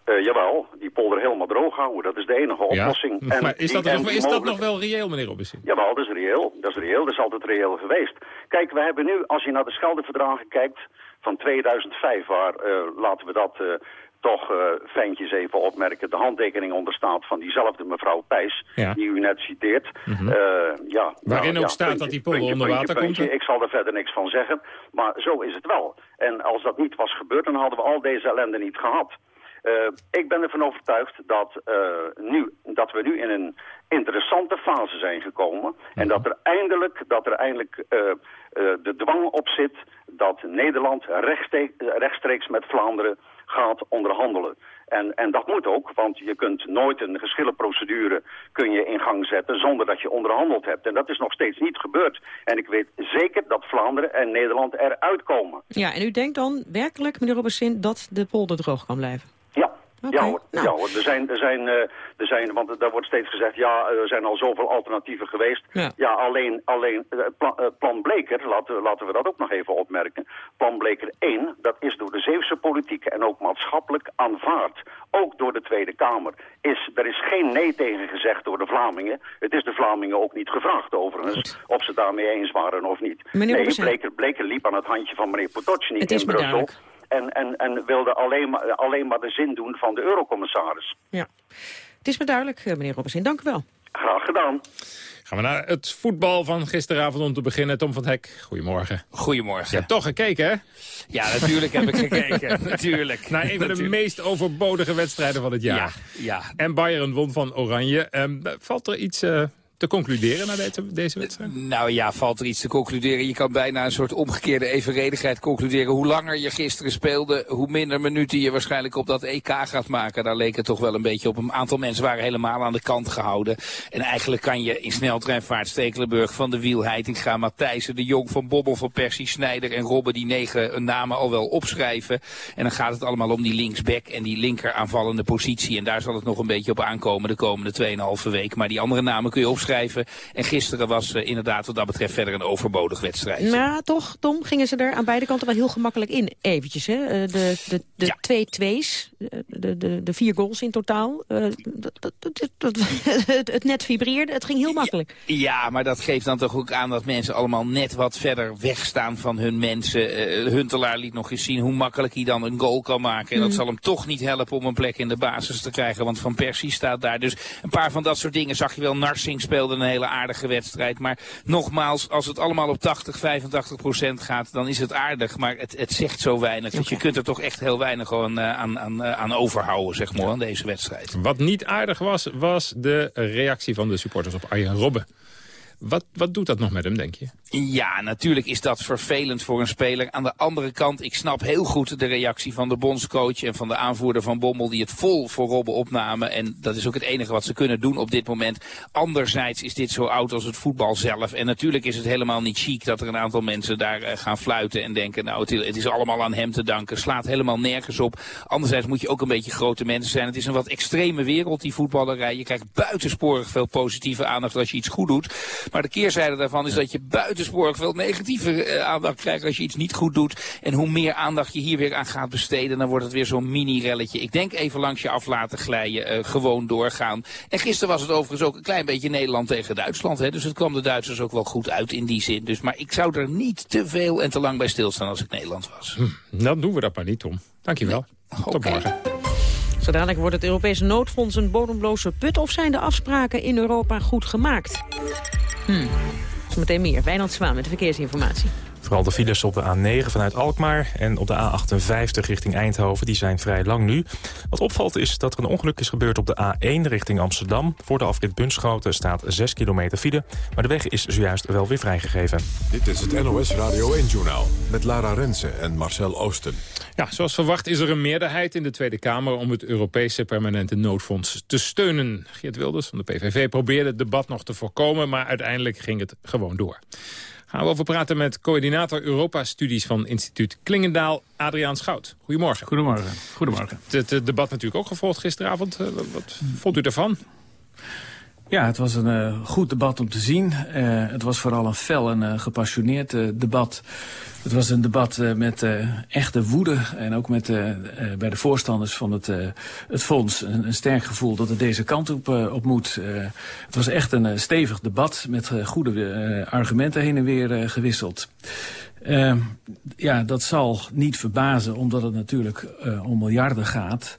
Uh, jawel, die polder helemaal droog houden. Dat is de enige oplossing. Ja, *laughs* en maar is, dat, nog, is mogelijk... dat nog wel reëel, meneer Robinson? Jawel, dat is reëel. Dat is reëel. Dat is altijd reëel geweest. Kijk, we hebben nu, als je naar de Scheldeverdragen kijkt van 2005... waar, uh, laten we dat uh, toch uh, fijntjes even opmerken... de handtekening onderstaat van diezelfde mevrouw Pijs... Ja. die u net citeert. Mm -hmm. uh, ja, nou, Waarin ook ja, staat puntje, dat die puntje, onder water puntje, komt? Ik zal er verder niks van zeggen. Maar zo is het wel. En als dat niet was gebeurd, dan hadden we al deze ellende niet gehad. Uh, ik ben ervan overtuigd dat, nu, dat we nu in een interessante fase zijn gekomen. En dat er eindelijk, dat er eindelijk de dwang op zit dat Nederland rechtstreeks, rechtstreeks met Vlaanderen gaat onderhandelen. En, en dat moet ook, want je kunt nooit een geschillenprocedure kun je in gang zetten zonder dat je onderhandeld hebt. En dat is nog steeds niet gebeurd. En ik weet zeker dat Vlaanderen en Nederland eruit komen. Ja, en u denkt dan werkelijk, meneer Robertsin, dat de polder droog kan blijven? Ja. Okay. Ja, hoor, nou. ja hoor, er zijn, er, zijn, uh, er zijn, want daar wordt steeds gezegd, ja, er zijn al zoveel alternatieven geweest. Ja, ja alleen, alleen plan, uh, plan Bleker, laten, laten we dat ook nog even opmerken. Plan Bleker 1, dat is door de Zeeuwse politiek en ook maatschappelijk aanvaard. Ook door de Tweede Kamer. Is, er is geen nee tegen gezegd door de Vlamingen. Het is de Vlamingen ook niet gevraagd overigens, Goed. of ze daarmee eens waren of niet. Meneer nee, Bleker, Bleker liep aan het handje van meneer Potocnik in Brussel. En, en, en wilde alleen maar, alleen maar de zin doen van de eurocommissaris. Ja, het is me duidelijk, meneer Robinson. Dank u wel. Graag gedaan. Gaan we naar het voetbal van gisteravond om te beginnen. Tom van Hek, goedemorgen. Goedemorgen. Je hebt toch gekeken, hè? Ja, natuurlijk heb ik gekeken. *laughs* natuurlijk. Naar een van de meest overbodige wedstrijden van het jaar. Ja, ja. En Bayern won van Oranje. Um, valt er iets... Uh, te concluderen na deze, wedstrijd? Nou ja, valt er iets te concluderen. Je kan bijna een soort omgekeerde evenredigheid concluderen. Hoe langer je gisteren speelde, hoe minder minuten je waarschijnlijk op dat EK gaat maken. Daar leek het toch wel een beetje op. Een aantal mensen waren helemaal aan de kant gehouden. En eigenlijk kan je in sneltreinvaart Stekelenburg, Van de Wiel, Heitinga, Matthijssen, De Jong, Van Bobbel, Van Persie, Snijder en Robben die negen namen al wel opschrijven. En dan gaat het allemaal om die linksback en die linker aanvallende positie. En daar zal het nog een beetje op aankomen de komende 2,5 week. Maar die andere namen kun je opschrijven schrijven. En gisteren was inderdaad wat dat betreft verder een overbodig wedstrijd. Maar toch, Tom, gingen ze er aan beide kanten wel heel gemakkelijk in. Eventjes, hè? De, de, de twee twees, de, de, de vier goals in totaal. *laughs* het net vibreerde, het ging heel makkelijk. Ja, maar dat geeft dan toch ook aan dat mensen allemaal net wat verder wegstaan van hun mensen. Uh, Huntelaar liet nog eens zien hoe makkelijk hij dan een goal kan maken. En dat mm. zal hem toch niet helpen om een plek in de basis te krijgen. Want Van Persie staat daar. Dus een paar van dat soort dingen zag je wel. Narsing speelde een hele aardige wedstrijd. Maar nogmaals, als het allemaal op 80, 85 procent gaat, dan is het aardig. Maar het, het zegt zo weinig. Dus je kunt er toch echt heel weinig gewoon, uh, aan, aan, uh, aan overhouden, zeg maar, aan deze wedstrijd. Wat niet aardig was, was de reactie van de supporters op Arjen Robben. Wat, wat doet dat nog met hem, denk je? Ja, natuurlijk is dat vervelend voor een speler. Aan de andere kant, ik snap heel goed de reactie van de bondscoach... en van de aanvoerder van Bommel die het vol voor Robben opnamen. En dat is ook het enige wat ze kunnen doen op dit moment. Anderzijds is dit zo oud als het voetbal zelf. En natuurlijk is het helemaal niet chic dat er een aantal mensen daar uh, gaan fluiten... en denken, nou, het, het, is allemaal aan hem te danken. Slaat helemaal nergens op. Anderzijds moet je ook een beetje grote mensen zijn. Het is een wat extreme wereld, die voetballerij. Je krijgt buitensporig veel positieve aandacht als je iets goed doet... Maar de keerzijde daarvan is dat je buitensporig veel negatieve eh, aandacht krijgt als je iets niet goed doet. En hoe meer aandacht je hier weer aan gaat besteden, dan wordt het weer zo'n mini-relletje. Ik denk even langs je af laten glijden, uh, gewoon doorgaan. En gisteren was het overigens ook een klein beetje Nederland tegen Duitsland. Hè? Dus het kwam de Duitsers ook wel goed uit in die zin. Dus, maar ik zou er niet te veel en te lang bij stilstaan als ik Nederland was. Hm, dan doen we dat maar niet, Tom. Dankjewel. Nee. Tot morgen. Zodra wordt het Europese noodfonds een bodemloze put... of zijn de afspraken in Europa goed gemaakt? Hmm. Zometeen meer. Wijnand Zwaan met de verkeersinformatie. Vooral de files op de A9 vanuit Alkmaar en op de A58 richting Eindhoven, die zijn vrij lang nu. Wat opvalt is dat er een ongeluk is gebeurd op de A1 richting Amsterdam. Voor de afrit Bunschoten staat 6 kilometer file, maar de weg is zojuist wel weer vrijgegeven. Dit is het NOS Radio 1-journaal met Lara Rensen en Marcel Oosten. Ja, zoals verwacht is er een meerderheid in de Tweede Kamer om het Europese permanente noodfonds te steunen. Geert Wilders van de PVV probeerde het debat nog te voorkomen, maar uiteindelijk ging het gewoon door gaan we over praten met coördinator Europa-studies van instituut Klingendaal, Adriaan Schout. Goedemorgen. Goedemorgen. Goedemorgen. Het, het debat natuurlijk ook gevolgd gisteravond. Eh, wat vond u ervan? Ja, het was een uh, goed debat om te zien. Uh, het was vooral een fel en uh, gepassioneerd debat. Het was een debat met echte woede en ook met, bij de voorstanders van het, het fonds een, een, sterk gevoel dat het deze kant op, op moet. het was echt een stevig debat met goede argumenten heen en weer gewisseld. ja, dat zal niet verbazen omdat het natuurlijk om miljarden gaat.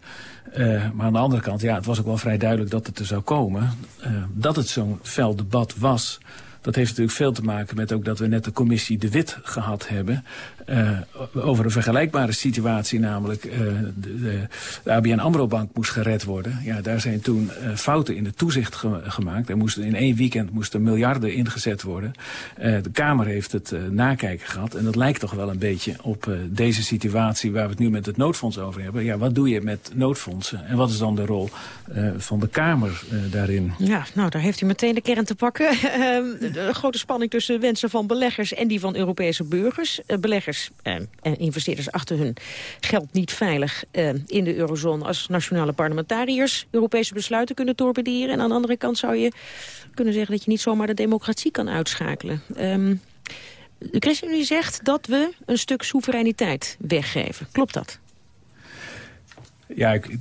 Uh, maar aan de andere kant, ja, het was ook wel vrij duidelijk dat het er zou komen. Uh, dat het zo'n fel debat was, dat heeft natuurlijk veel te maken met ook dat we net de commissie De Wit gehad hebben. Uh, over een vergelijkbare situatie, namelijk uh, de, de, ABN AMRO-bank moest gered worden. Ja, daar zijn toen uh, fouten in de toezicht ge gemaakt. Er moesten in één weekend moesten miljarden ingezet worden. de Kamer heeft het nakijken gehad. En dat lijkt toch wel een beetje op deze situatie waar we het nu met het noodfonds over hebben. Ja, wat doe je met noodfondsen? En wat is dan de rol van de Kamer daarin? Ja, nou, daar heeft u meteen de kern te pakken. *laughs* de grote spanning tussen wensen van beleggers en die van Europese burgers. beleggers eh, en investeerders achter hun geld niet veilig uh, in de eurozone als nationale parlementariërs Europese besluiten kunnen torpederen. En aan de andere kant zou je kunnen zeggen dat je niet zomaar de democratie kan uitschakelen. Um, de ChristenUnie zegt dat we een stuk soevereiniteit weggeven. Klopt dat? Ja, ik,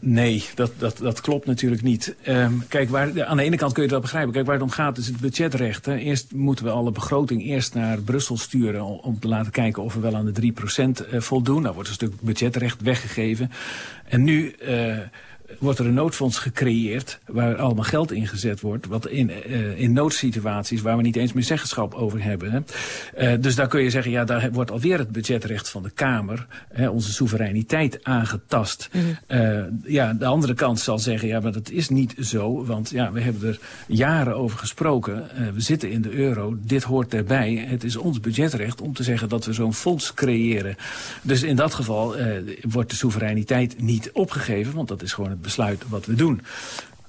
Nee, dat, dat, dat klopt natuurlijk niet. Um, kijk, waar, aan de ene kant kun je dat begrijpen. Kijk, waar het om gaat is het budgetrecht. Hè. Eerst moeten we alle begroting eerst naar Brussel sturen... om, te laten kijken of we wel aan de 3% uh, voldoen. Daar wordt een stuk budgetrecht weggegeven. En nu... Uh, wordt er een noodfonds gecreëerd waar allemaal geld ingezet wordt. Wat in, uh, in noodsituaties waar we niet eens meer zeggenschap over hebben. Hè. Uh, dus daar kun je zeggen, ja, daar wordt alweer het budgetrecht van de Kamer, hè, onze soevereiniteit aangetast. Mm -hmm. uh, ja, de andere kant zal zeggen, ja, maar dat is niet zo. Want ja, we hebben er jaren over gesproken. we zitten in de euro, dit hoort erbij. Het is ons budgetrecht om te zeggen dat we zo'n fonds creëren. Dus in dat geval wordt de soevereiniteit niet opgegeven, want dat is gewoon het besluit wat we doen.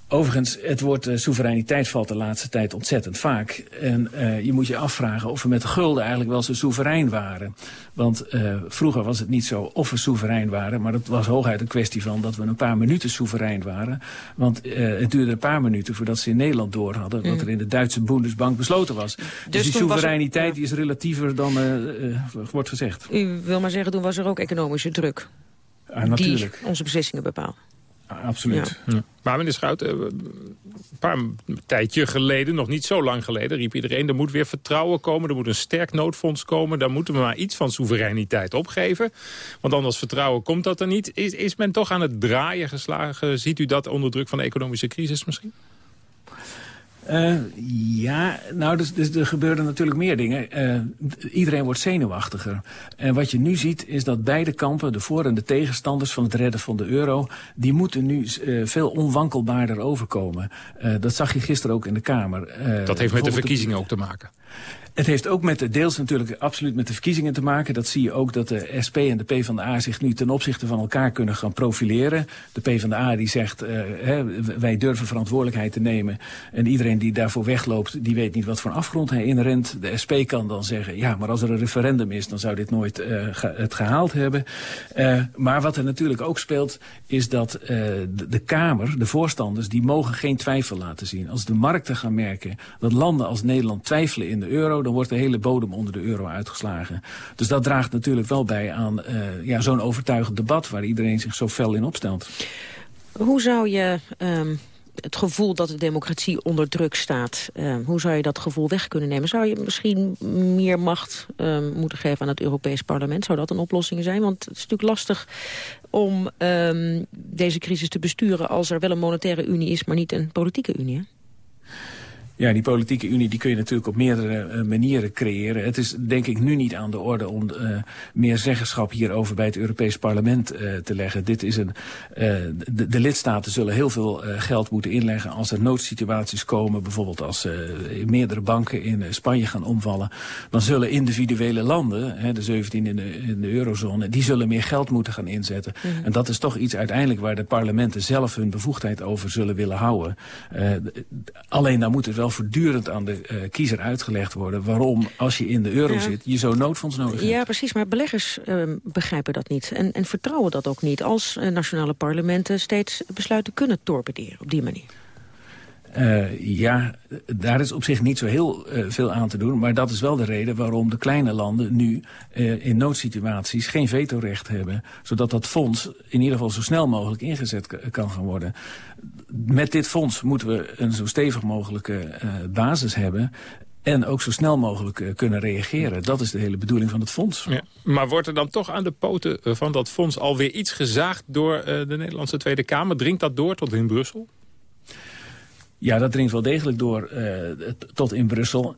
Overigens, het woord uh, soevereiniteit valt de laatste tijd ontzettend vaak. En uh, je moet je afvragen of we met de gulden eigenlijk wel zo soeverein waren. Want uh, vroeger was het niet zo of we soeverein waren... maar het was hooguit een kwestie van dat we een paar minuten soeverein waren. Want het duurde een paar minuten voordat ze in Nederland door hadden... wat er in de Duitse Bundesbank besloten was. Dus, dus die soevereiniteit is relatiever dan wordt gezegd. U wil maar zeggen, toen was er ook economische druk. Ja, natuurlijk. Die onze beslissingen bepaalt. Absoluut. Ja. Maar meneer Schout, een paar tijdje geleden, nog niet zo lang geleden... riep iedereen, er moet weer vertrouwen komen, er moet een sterk noodfonds komen... daar moeten we maar iets van soevereiniteit opgeven. Want anders vertrouwen komt dat er niet. Is, is men toch aan het draaien geslagen? Ziet u dat onder druk van de economische crisis misschien? Uh, ja, nou, dus, dus, er gebeuren natuurlijk meer dingen. Uh, iedereen wordt zenuwachtiger. En wat je nu ziet is dat beide kampen, de voor- en de tegenstanders van het redden van de euro... die moeten nu uh, veel onwankelbaarder overkomen. dat zag je gisteren ook in de Kamer. dat heeft met de verkiezingen ook te maken. Het heeft ook met de, deels natuurlijk absoluut met de verkiezingen te maken. Dat zie je ook dat de SP en de PvdA zich nu ten opzichte van elkaar kunnen gaan profileren. De PvdA die zegt, uh, hè, wij durven verantwoordelijkheid te nemen. En iedereen die daarvoor wegloopt, die weet niet wat voor afgrond hij inrent. De SP kan dan zeggen, ja, maar als er een referendum is, dan zou dit nooit ge het gehaald hebben. Uh, maar wat er natuurlijk ook speelt, is dat de, de Kamer, de voorstanders, die mogen geen twijfel laten zien. Als de markten gaan merken dat landen als Nederland twijfelen in de euro dan wordt de hele bodem onder de euro uitgeslagen. Dus dat draagt natuurlijk wel bij aan uh, ja, zo'n overtuigend debat... waar iedereen zich zo fel in opstelt. Hoe zou je um, het gevoel dat de democratie onder druk staat... Um, hoe zou je dat gevoel weg kunnen nemen? Zou je misschien meer macht um, moeten geven aan het Europees parlement? Zou dat een oplossing zijn? Want het is natuurlijk lastig om deze crisis te besturen... als er wel een monetaire unie is, maar niet een politieke unie? Ja, die politieke unie die kun je natuurlijk op meerdere uh, manieren creëren. Het is denk ik nu niet aan de orde om uh, meer zeggenschap hierover bij het Europees Parlement uh, te leggen. Dit is een, de, de, lidstaten zullen heel veel geld moeten inleggen als er noodsituaties komen. Bijvoorbeeld als meerdere banken in Spanje gaan omvallen. Dan zullen individuele landen, hè, de 17 in de, in de eurozone, die zullen meer geld moeten gaan inzetten. Mm -hmm. En dat is toch iets uiteindelijk waar de parlementen zelf hun bevoegdheid over zullen willen houden. alleen dan moet het wel wel voortdurend aan de uh, kiezer uitgelegd worden... waarom, als je in de euro ja. zit, je zo'n noodfonds nodig hebt. Ja, precies, maar beleggers uh, begrijpen dat niet. En, en vertrouwen dat ook niet als uh, nationale parlementen... steeds besluiten kunnen torpederen op die manier. Uh, ja, daar is op zich niet zo heel uh, veel aan te doen. Maar dat is wel de reden waarom de kleine landen nu uh, in noodsituaties geen vetorecht hebben. Zodat dat fonds in ieder geval zo snel mogelijk ingezet kan gaan worden. Met dit fonds moeten we een zo stevig mogelijke basis hebben. En ook zo snel mogelijk kunnen reageren. Dat is de hele bedoeling van het fonds. Ja, maar wordt er dan toch aan de poten van dat fonds alweer iets gezaagd door de Nederlandse Tweede Kamer? Dringt dat door tot in Brussel? Ja, dat dringt wel degelijk door uh, tot in Brussel.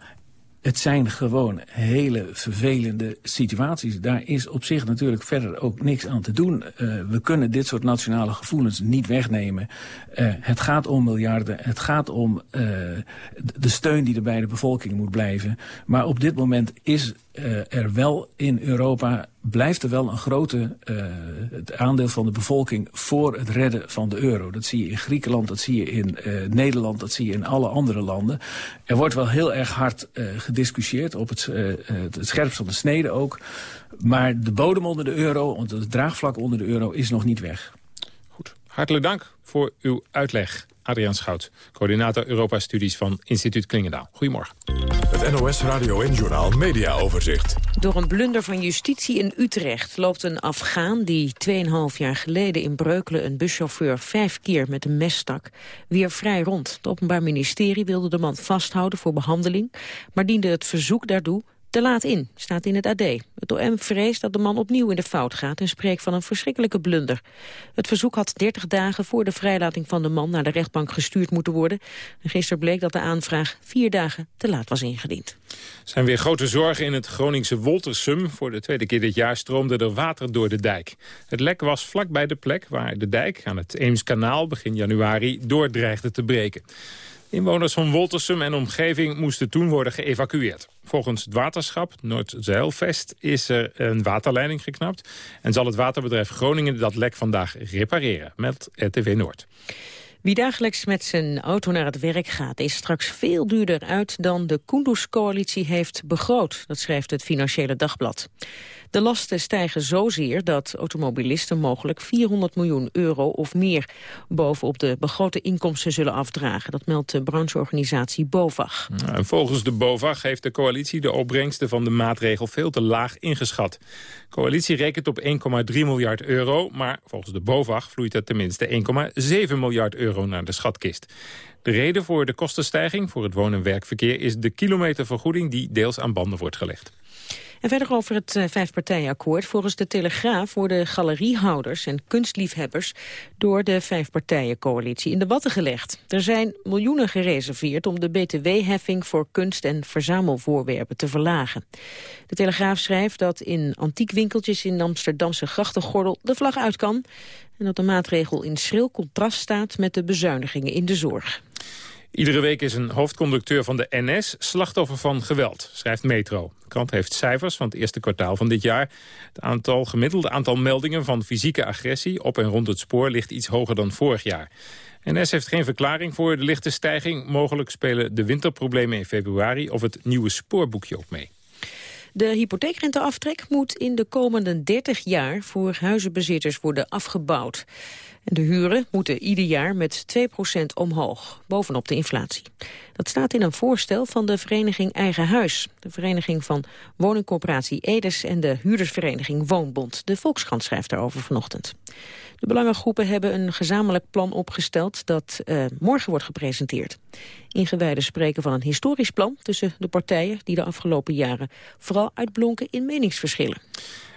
Het zijn gewoon hele vervelende situaties. Daar is op zich natuurlijk verder ook niks aan te doen. Uh, we kunnen dit soort nationale gevoelens niet wegnemen. Uh, het gaat om miljarden. Het gaat om de steun die er bij de bevolking moet blijven. Maar op dit moment is er wel in Europa blijft er wel een grote uh, het aandeel van de bevolking voor het redden van de euro. Dat zie je in Griekenland, dat zie je in uh, Nederland, dat zie je in alle andere landen. Er wordt wel heel erg hard gediscussieerd, op het, het scherpst van de snede ook. Maar de bodem onder de euro, het draagvlak onder de euro is nog niet weg. Goed, hartelijk dank voor uw uitleg. Adriaan Schout, coördinator Europa-studies van Instituut Klingendaal. Goedemorgen. NOS Radio en Journaal Media Overzicht. Door een blunder van justitie in Utrecht loopt een Afghaan... die 2,5 jaar geleden in Breukelen een buschauffeur vijf keer met een mes stak... weer vrij rond. Het Openbaar Ministerie wilde de man vasthouden voor behandeling... maar diende het verzoek daartoe te laat in, staat in het AD. Het OM vreest dat de man opnieuw in de fout gaat en spreekt van een verschrikkelijke blunder. Het verzoek had 30 dagen voor de vrijlating van de man naar de rechtbank gestuurd moeten worden. En gisteren bleek dat de aanvraag vier dagen te laat was ingediend. Er zijn weer grote zorgen in het Groningse Woltersum. Voor de tweede keer dit jaar stroomde er water door de dijk. Het lek was vlakbij de plek waar de dijk aan het Eemskanaal begin januari doordreigde te breken. Inwoners van Woltersum en omgeving moesten toen worden geëvacueerd. Volgens het waterschap Noordzeilvest is er een waterleiding geknapt... en zal het waterbedrijf Groningen dat lek vandaag repareren, met RTV Noord. Wie dagelijks met zijn auto naar het werk gaat... is straks veel duurder uit dan de Kunduz-coalitie heeft begroot. Dat schrijft het Financiële Dagblad. De lasten stijgen zozeer dat automobilisten mogelijk 400 miljoen euro of meer bovenop de begrote inkomsten zullen afdragen. Dat meldt de brancheorganisatie BOVAG. En volgens de BOVAG heeft de coalitie de opbrengsten van de maatregel veel te laag ingeschat. Coalitie rekent op 1,3 miljard euro, maar volgens de BOVAG vloeit er tenminste 1,7 miljard euro naar de schatkist. De reden voor de kostenstijging voor het woon- en werkverkeer is de kilometervergoeding die deels aan banden wordt gelegd. En verder over het uh, vijfpartijenakkoord. Volgens de Telegraaf worden galeriehouders en kunstliefhebbers... door de vijfpartijencoalitie in de watten gelegd. Er zijn miljoenen gereserveerd om de btw-heffing... voor kunst- en verzamelvoorwerpen te verlagen. De Telegraaf schrijft dat in antiekwinkeltjes in Amsterdamse grachtengordel... de vlag uit kan en dat de maatregel in schril contrast staat... met de bezuinigingen in de zorg. Iedere week is een hoofdconducteur van de NS slachtoffer van geweld, schrijft Metro. De krant heeft cijfers van het eerste kwartaal van dit jaar. Het aantal, gemiddelde aantal meldingen van fysieke agressie op en rond het spoor ligt iets hoger dan vorig jaar. NS heeft geen verklaring voor de lichte stijging. Mogelijk spelen de winterproblemen in februari of het nieuwe spoorboekje op mee. De hypotheekrenteaftrek moet in de komende 30 jaar voor huizenbezitters worden afgebouwd. De huren moeten ieder jaar met 2% omhoog, bovenop de inflatie. Dat staat in een voorstel van de vereniging Eigen Huis. De vereniging van woningcorporatie Edes en de huurdersvereniging Woonbond. De Volkskrant schrijft daarover vanochtend. De belangengroepen hebben een gezamenlijk plan opgesteld dat uh, morgen wordt gepresenteerd. Ingewijden spreken van een historisch plan tussen de partijen die de afgelopen jaren vooral uitblonken in meningsverschillen.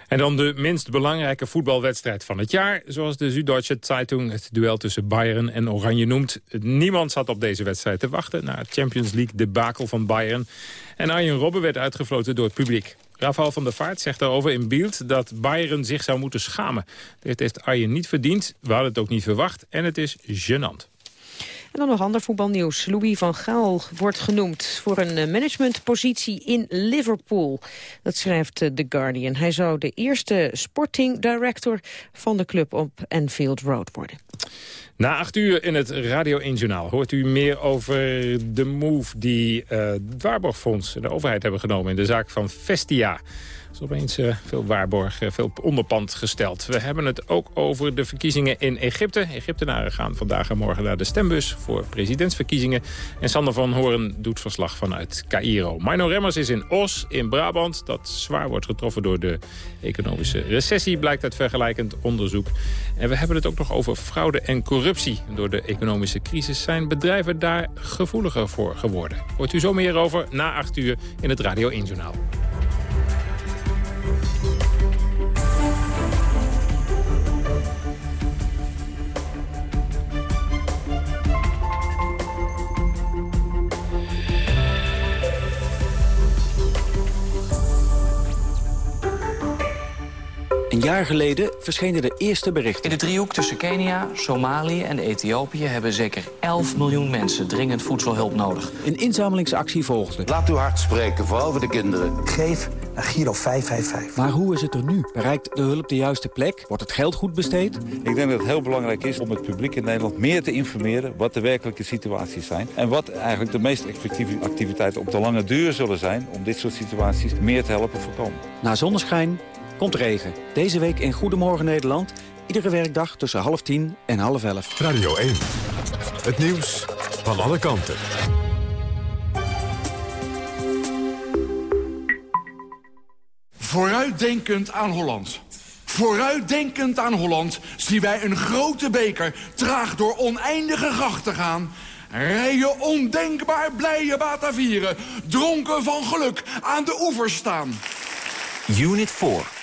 En dan de minst belangrijke voetbalwedstrijd van het jaar. Zoals de Süddeutsche Zeitung het duel tussen Bayern en Oranje noemt. Niemand zat op deze wedstrijd te wachten... na het Champions League debakel van Bayern. En Arjen Robben werd uitgefloten door het publiek. Rafael van der Vaart zegt daarover in beeld dat Bayern zich zou moeten schamen. Dit heeft Arjen niet verdiend, we hadden het ook niet verwacht en het is gênant. En dan nog ander voetbalnieuws. Louis van Gaal wordt genoemd voor een eh, managementpositie in Liverpool. Dat schrijft eh, The Guardian. Hij zou de eerste sporting director van de club op Anfield Road worden. Na acht uur in het Radio 1 Journaal hoort u meer over de move die uh, het Waarborgfonds en de overheid hebben genomen in de zaak van Vestia is opeens uh, veel waarborg, uh, veel onderpand gesteld. We hebben het ook over de verkiezingen in Egypte. Egyptenaren gaan vandaag en morgen naar de stembus voor presidentsverkiezingen. En Sander van Horen doet verslag vanuit Cairo. Mino Remmers is in Os, in Brabant. Dat zwaar wordt getroffen door de economische recessie, blijkt uit vergelijkend onderzoek. En we hebben het ook nog over fraude en corruptie. Door de economische crisis zijn bedrijven daar gevoeliger voor geworden. Hoort u zo meer over na acht uur in het Radio 1 Journaal. Jaar geleden verschenen de eerste berichten. In de driehoek tussen Kenia, Somalië en Ethiopië... hebben zeker 11 miljoen mensen dringend voedselhulp nodig. Een inzamelingsactie volgde. Laat uw hart spreken, vooral voor de kinderen. Geef naar Giro 555. Maar hoe is het er nu? Bereikt de hulp de juiste plek? Wordt het geld goed besteed? Ik denk dat het heel belangrijk is om het publiek in Nederland meer te informeren... wat de werkelijke situaties zijn. En wat eigenlijk de meest effectieve activiteiten op de lange duur zullen zijn... om dit soort situaties meer te helpen voorkomen. Na zonneschijn komt regen. Deze week in Goedemorgen Nederland. Iedere werkdag tussen half tien en half elf. Radio 1. Het nieuws van alle kanten. Vooruitdenkend aan Holland. Vooruitdenkend aan Holland zien wij een grote beker traag door oneindige grachten gaan... Rijen ondenkbaar blije Batavieren, dronken van geluk, aan de oevers staan. Unit 4.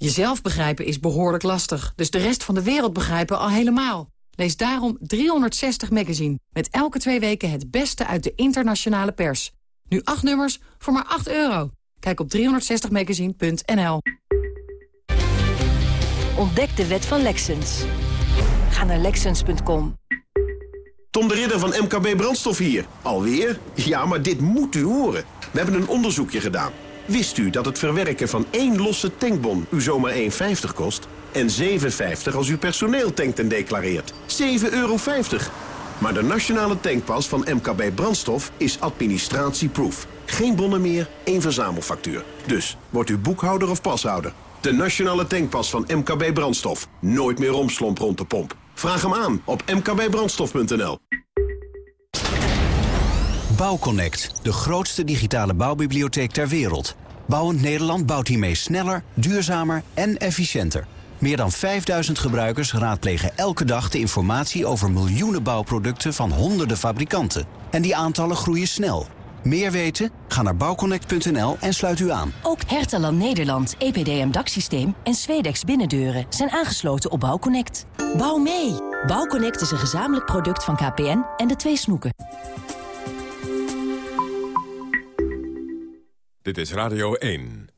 Jezelf begrijpen is behoorlijk lastig, dus de rest van de wereld begrijpen al helemaal. Lees daarom 360 Magazine. Met elke twee weken het beste uit de internationale pers. Nu acht nummers voor maar 8 euro. Kijk op 360magazine.nl. Ontdek de wet van Lexens. Ga naar Lexens.com. Tom de Ridder van MKB Brandstof hier. Alweer? Ja, maar dit moet u horen. We hebben een onderzoekje gedaan. Wist u dat het verwerken van één losse tankbon u zomaar 1,50 kost? En 7,50 als u personeel tankt en declareert. 7,50 euro. Maar de nationale tankpas van MKB Brandstof is administratieproof. Geen bonnen meer, één verzamelfactuur. Dus, wordt u boekhouder of pashouder? De nationale tankpas van MKB Brandstof. Nooit meer romslomp rond de pomp. Vraag hem aan op mkbbrandstof.nl. Bouwconnect, de grootste digitale bouwbibliotheek ter wereld. Bouwend Nederland bouwt hiermee sneller, duurzamer en efficiënter. Meer dan 5000 gebruikers raadplegen elke dag de informatie over miljoenen bouwproducten van honderden fabrikanten. En die aantallen groeien snel. Meer weten? Ga naar bouwconnect.nl en sluit u aan. Ook Herteland Nederland, EPDM daksysteem en Zwedex binnendeuren zijn aangesloten op Bouwconnect. Bouw mee! Bouwconnect is een gezamenlijk product van KPN en de twee snoeken. Dit is Radio 1.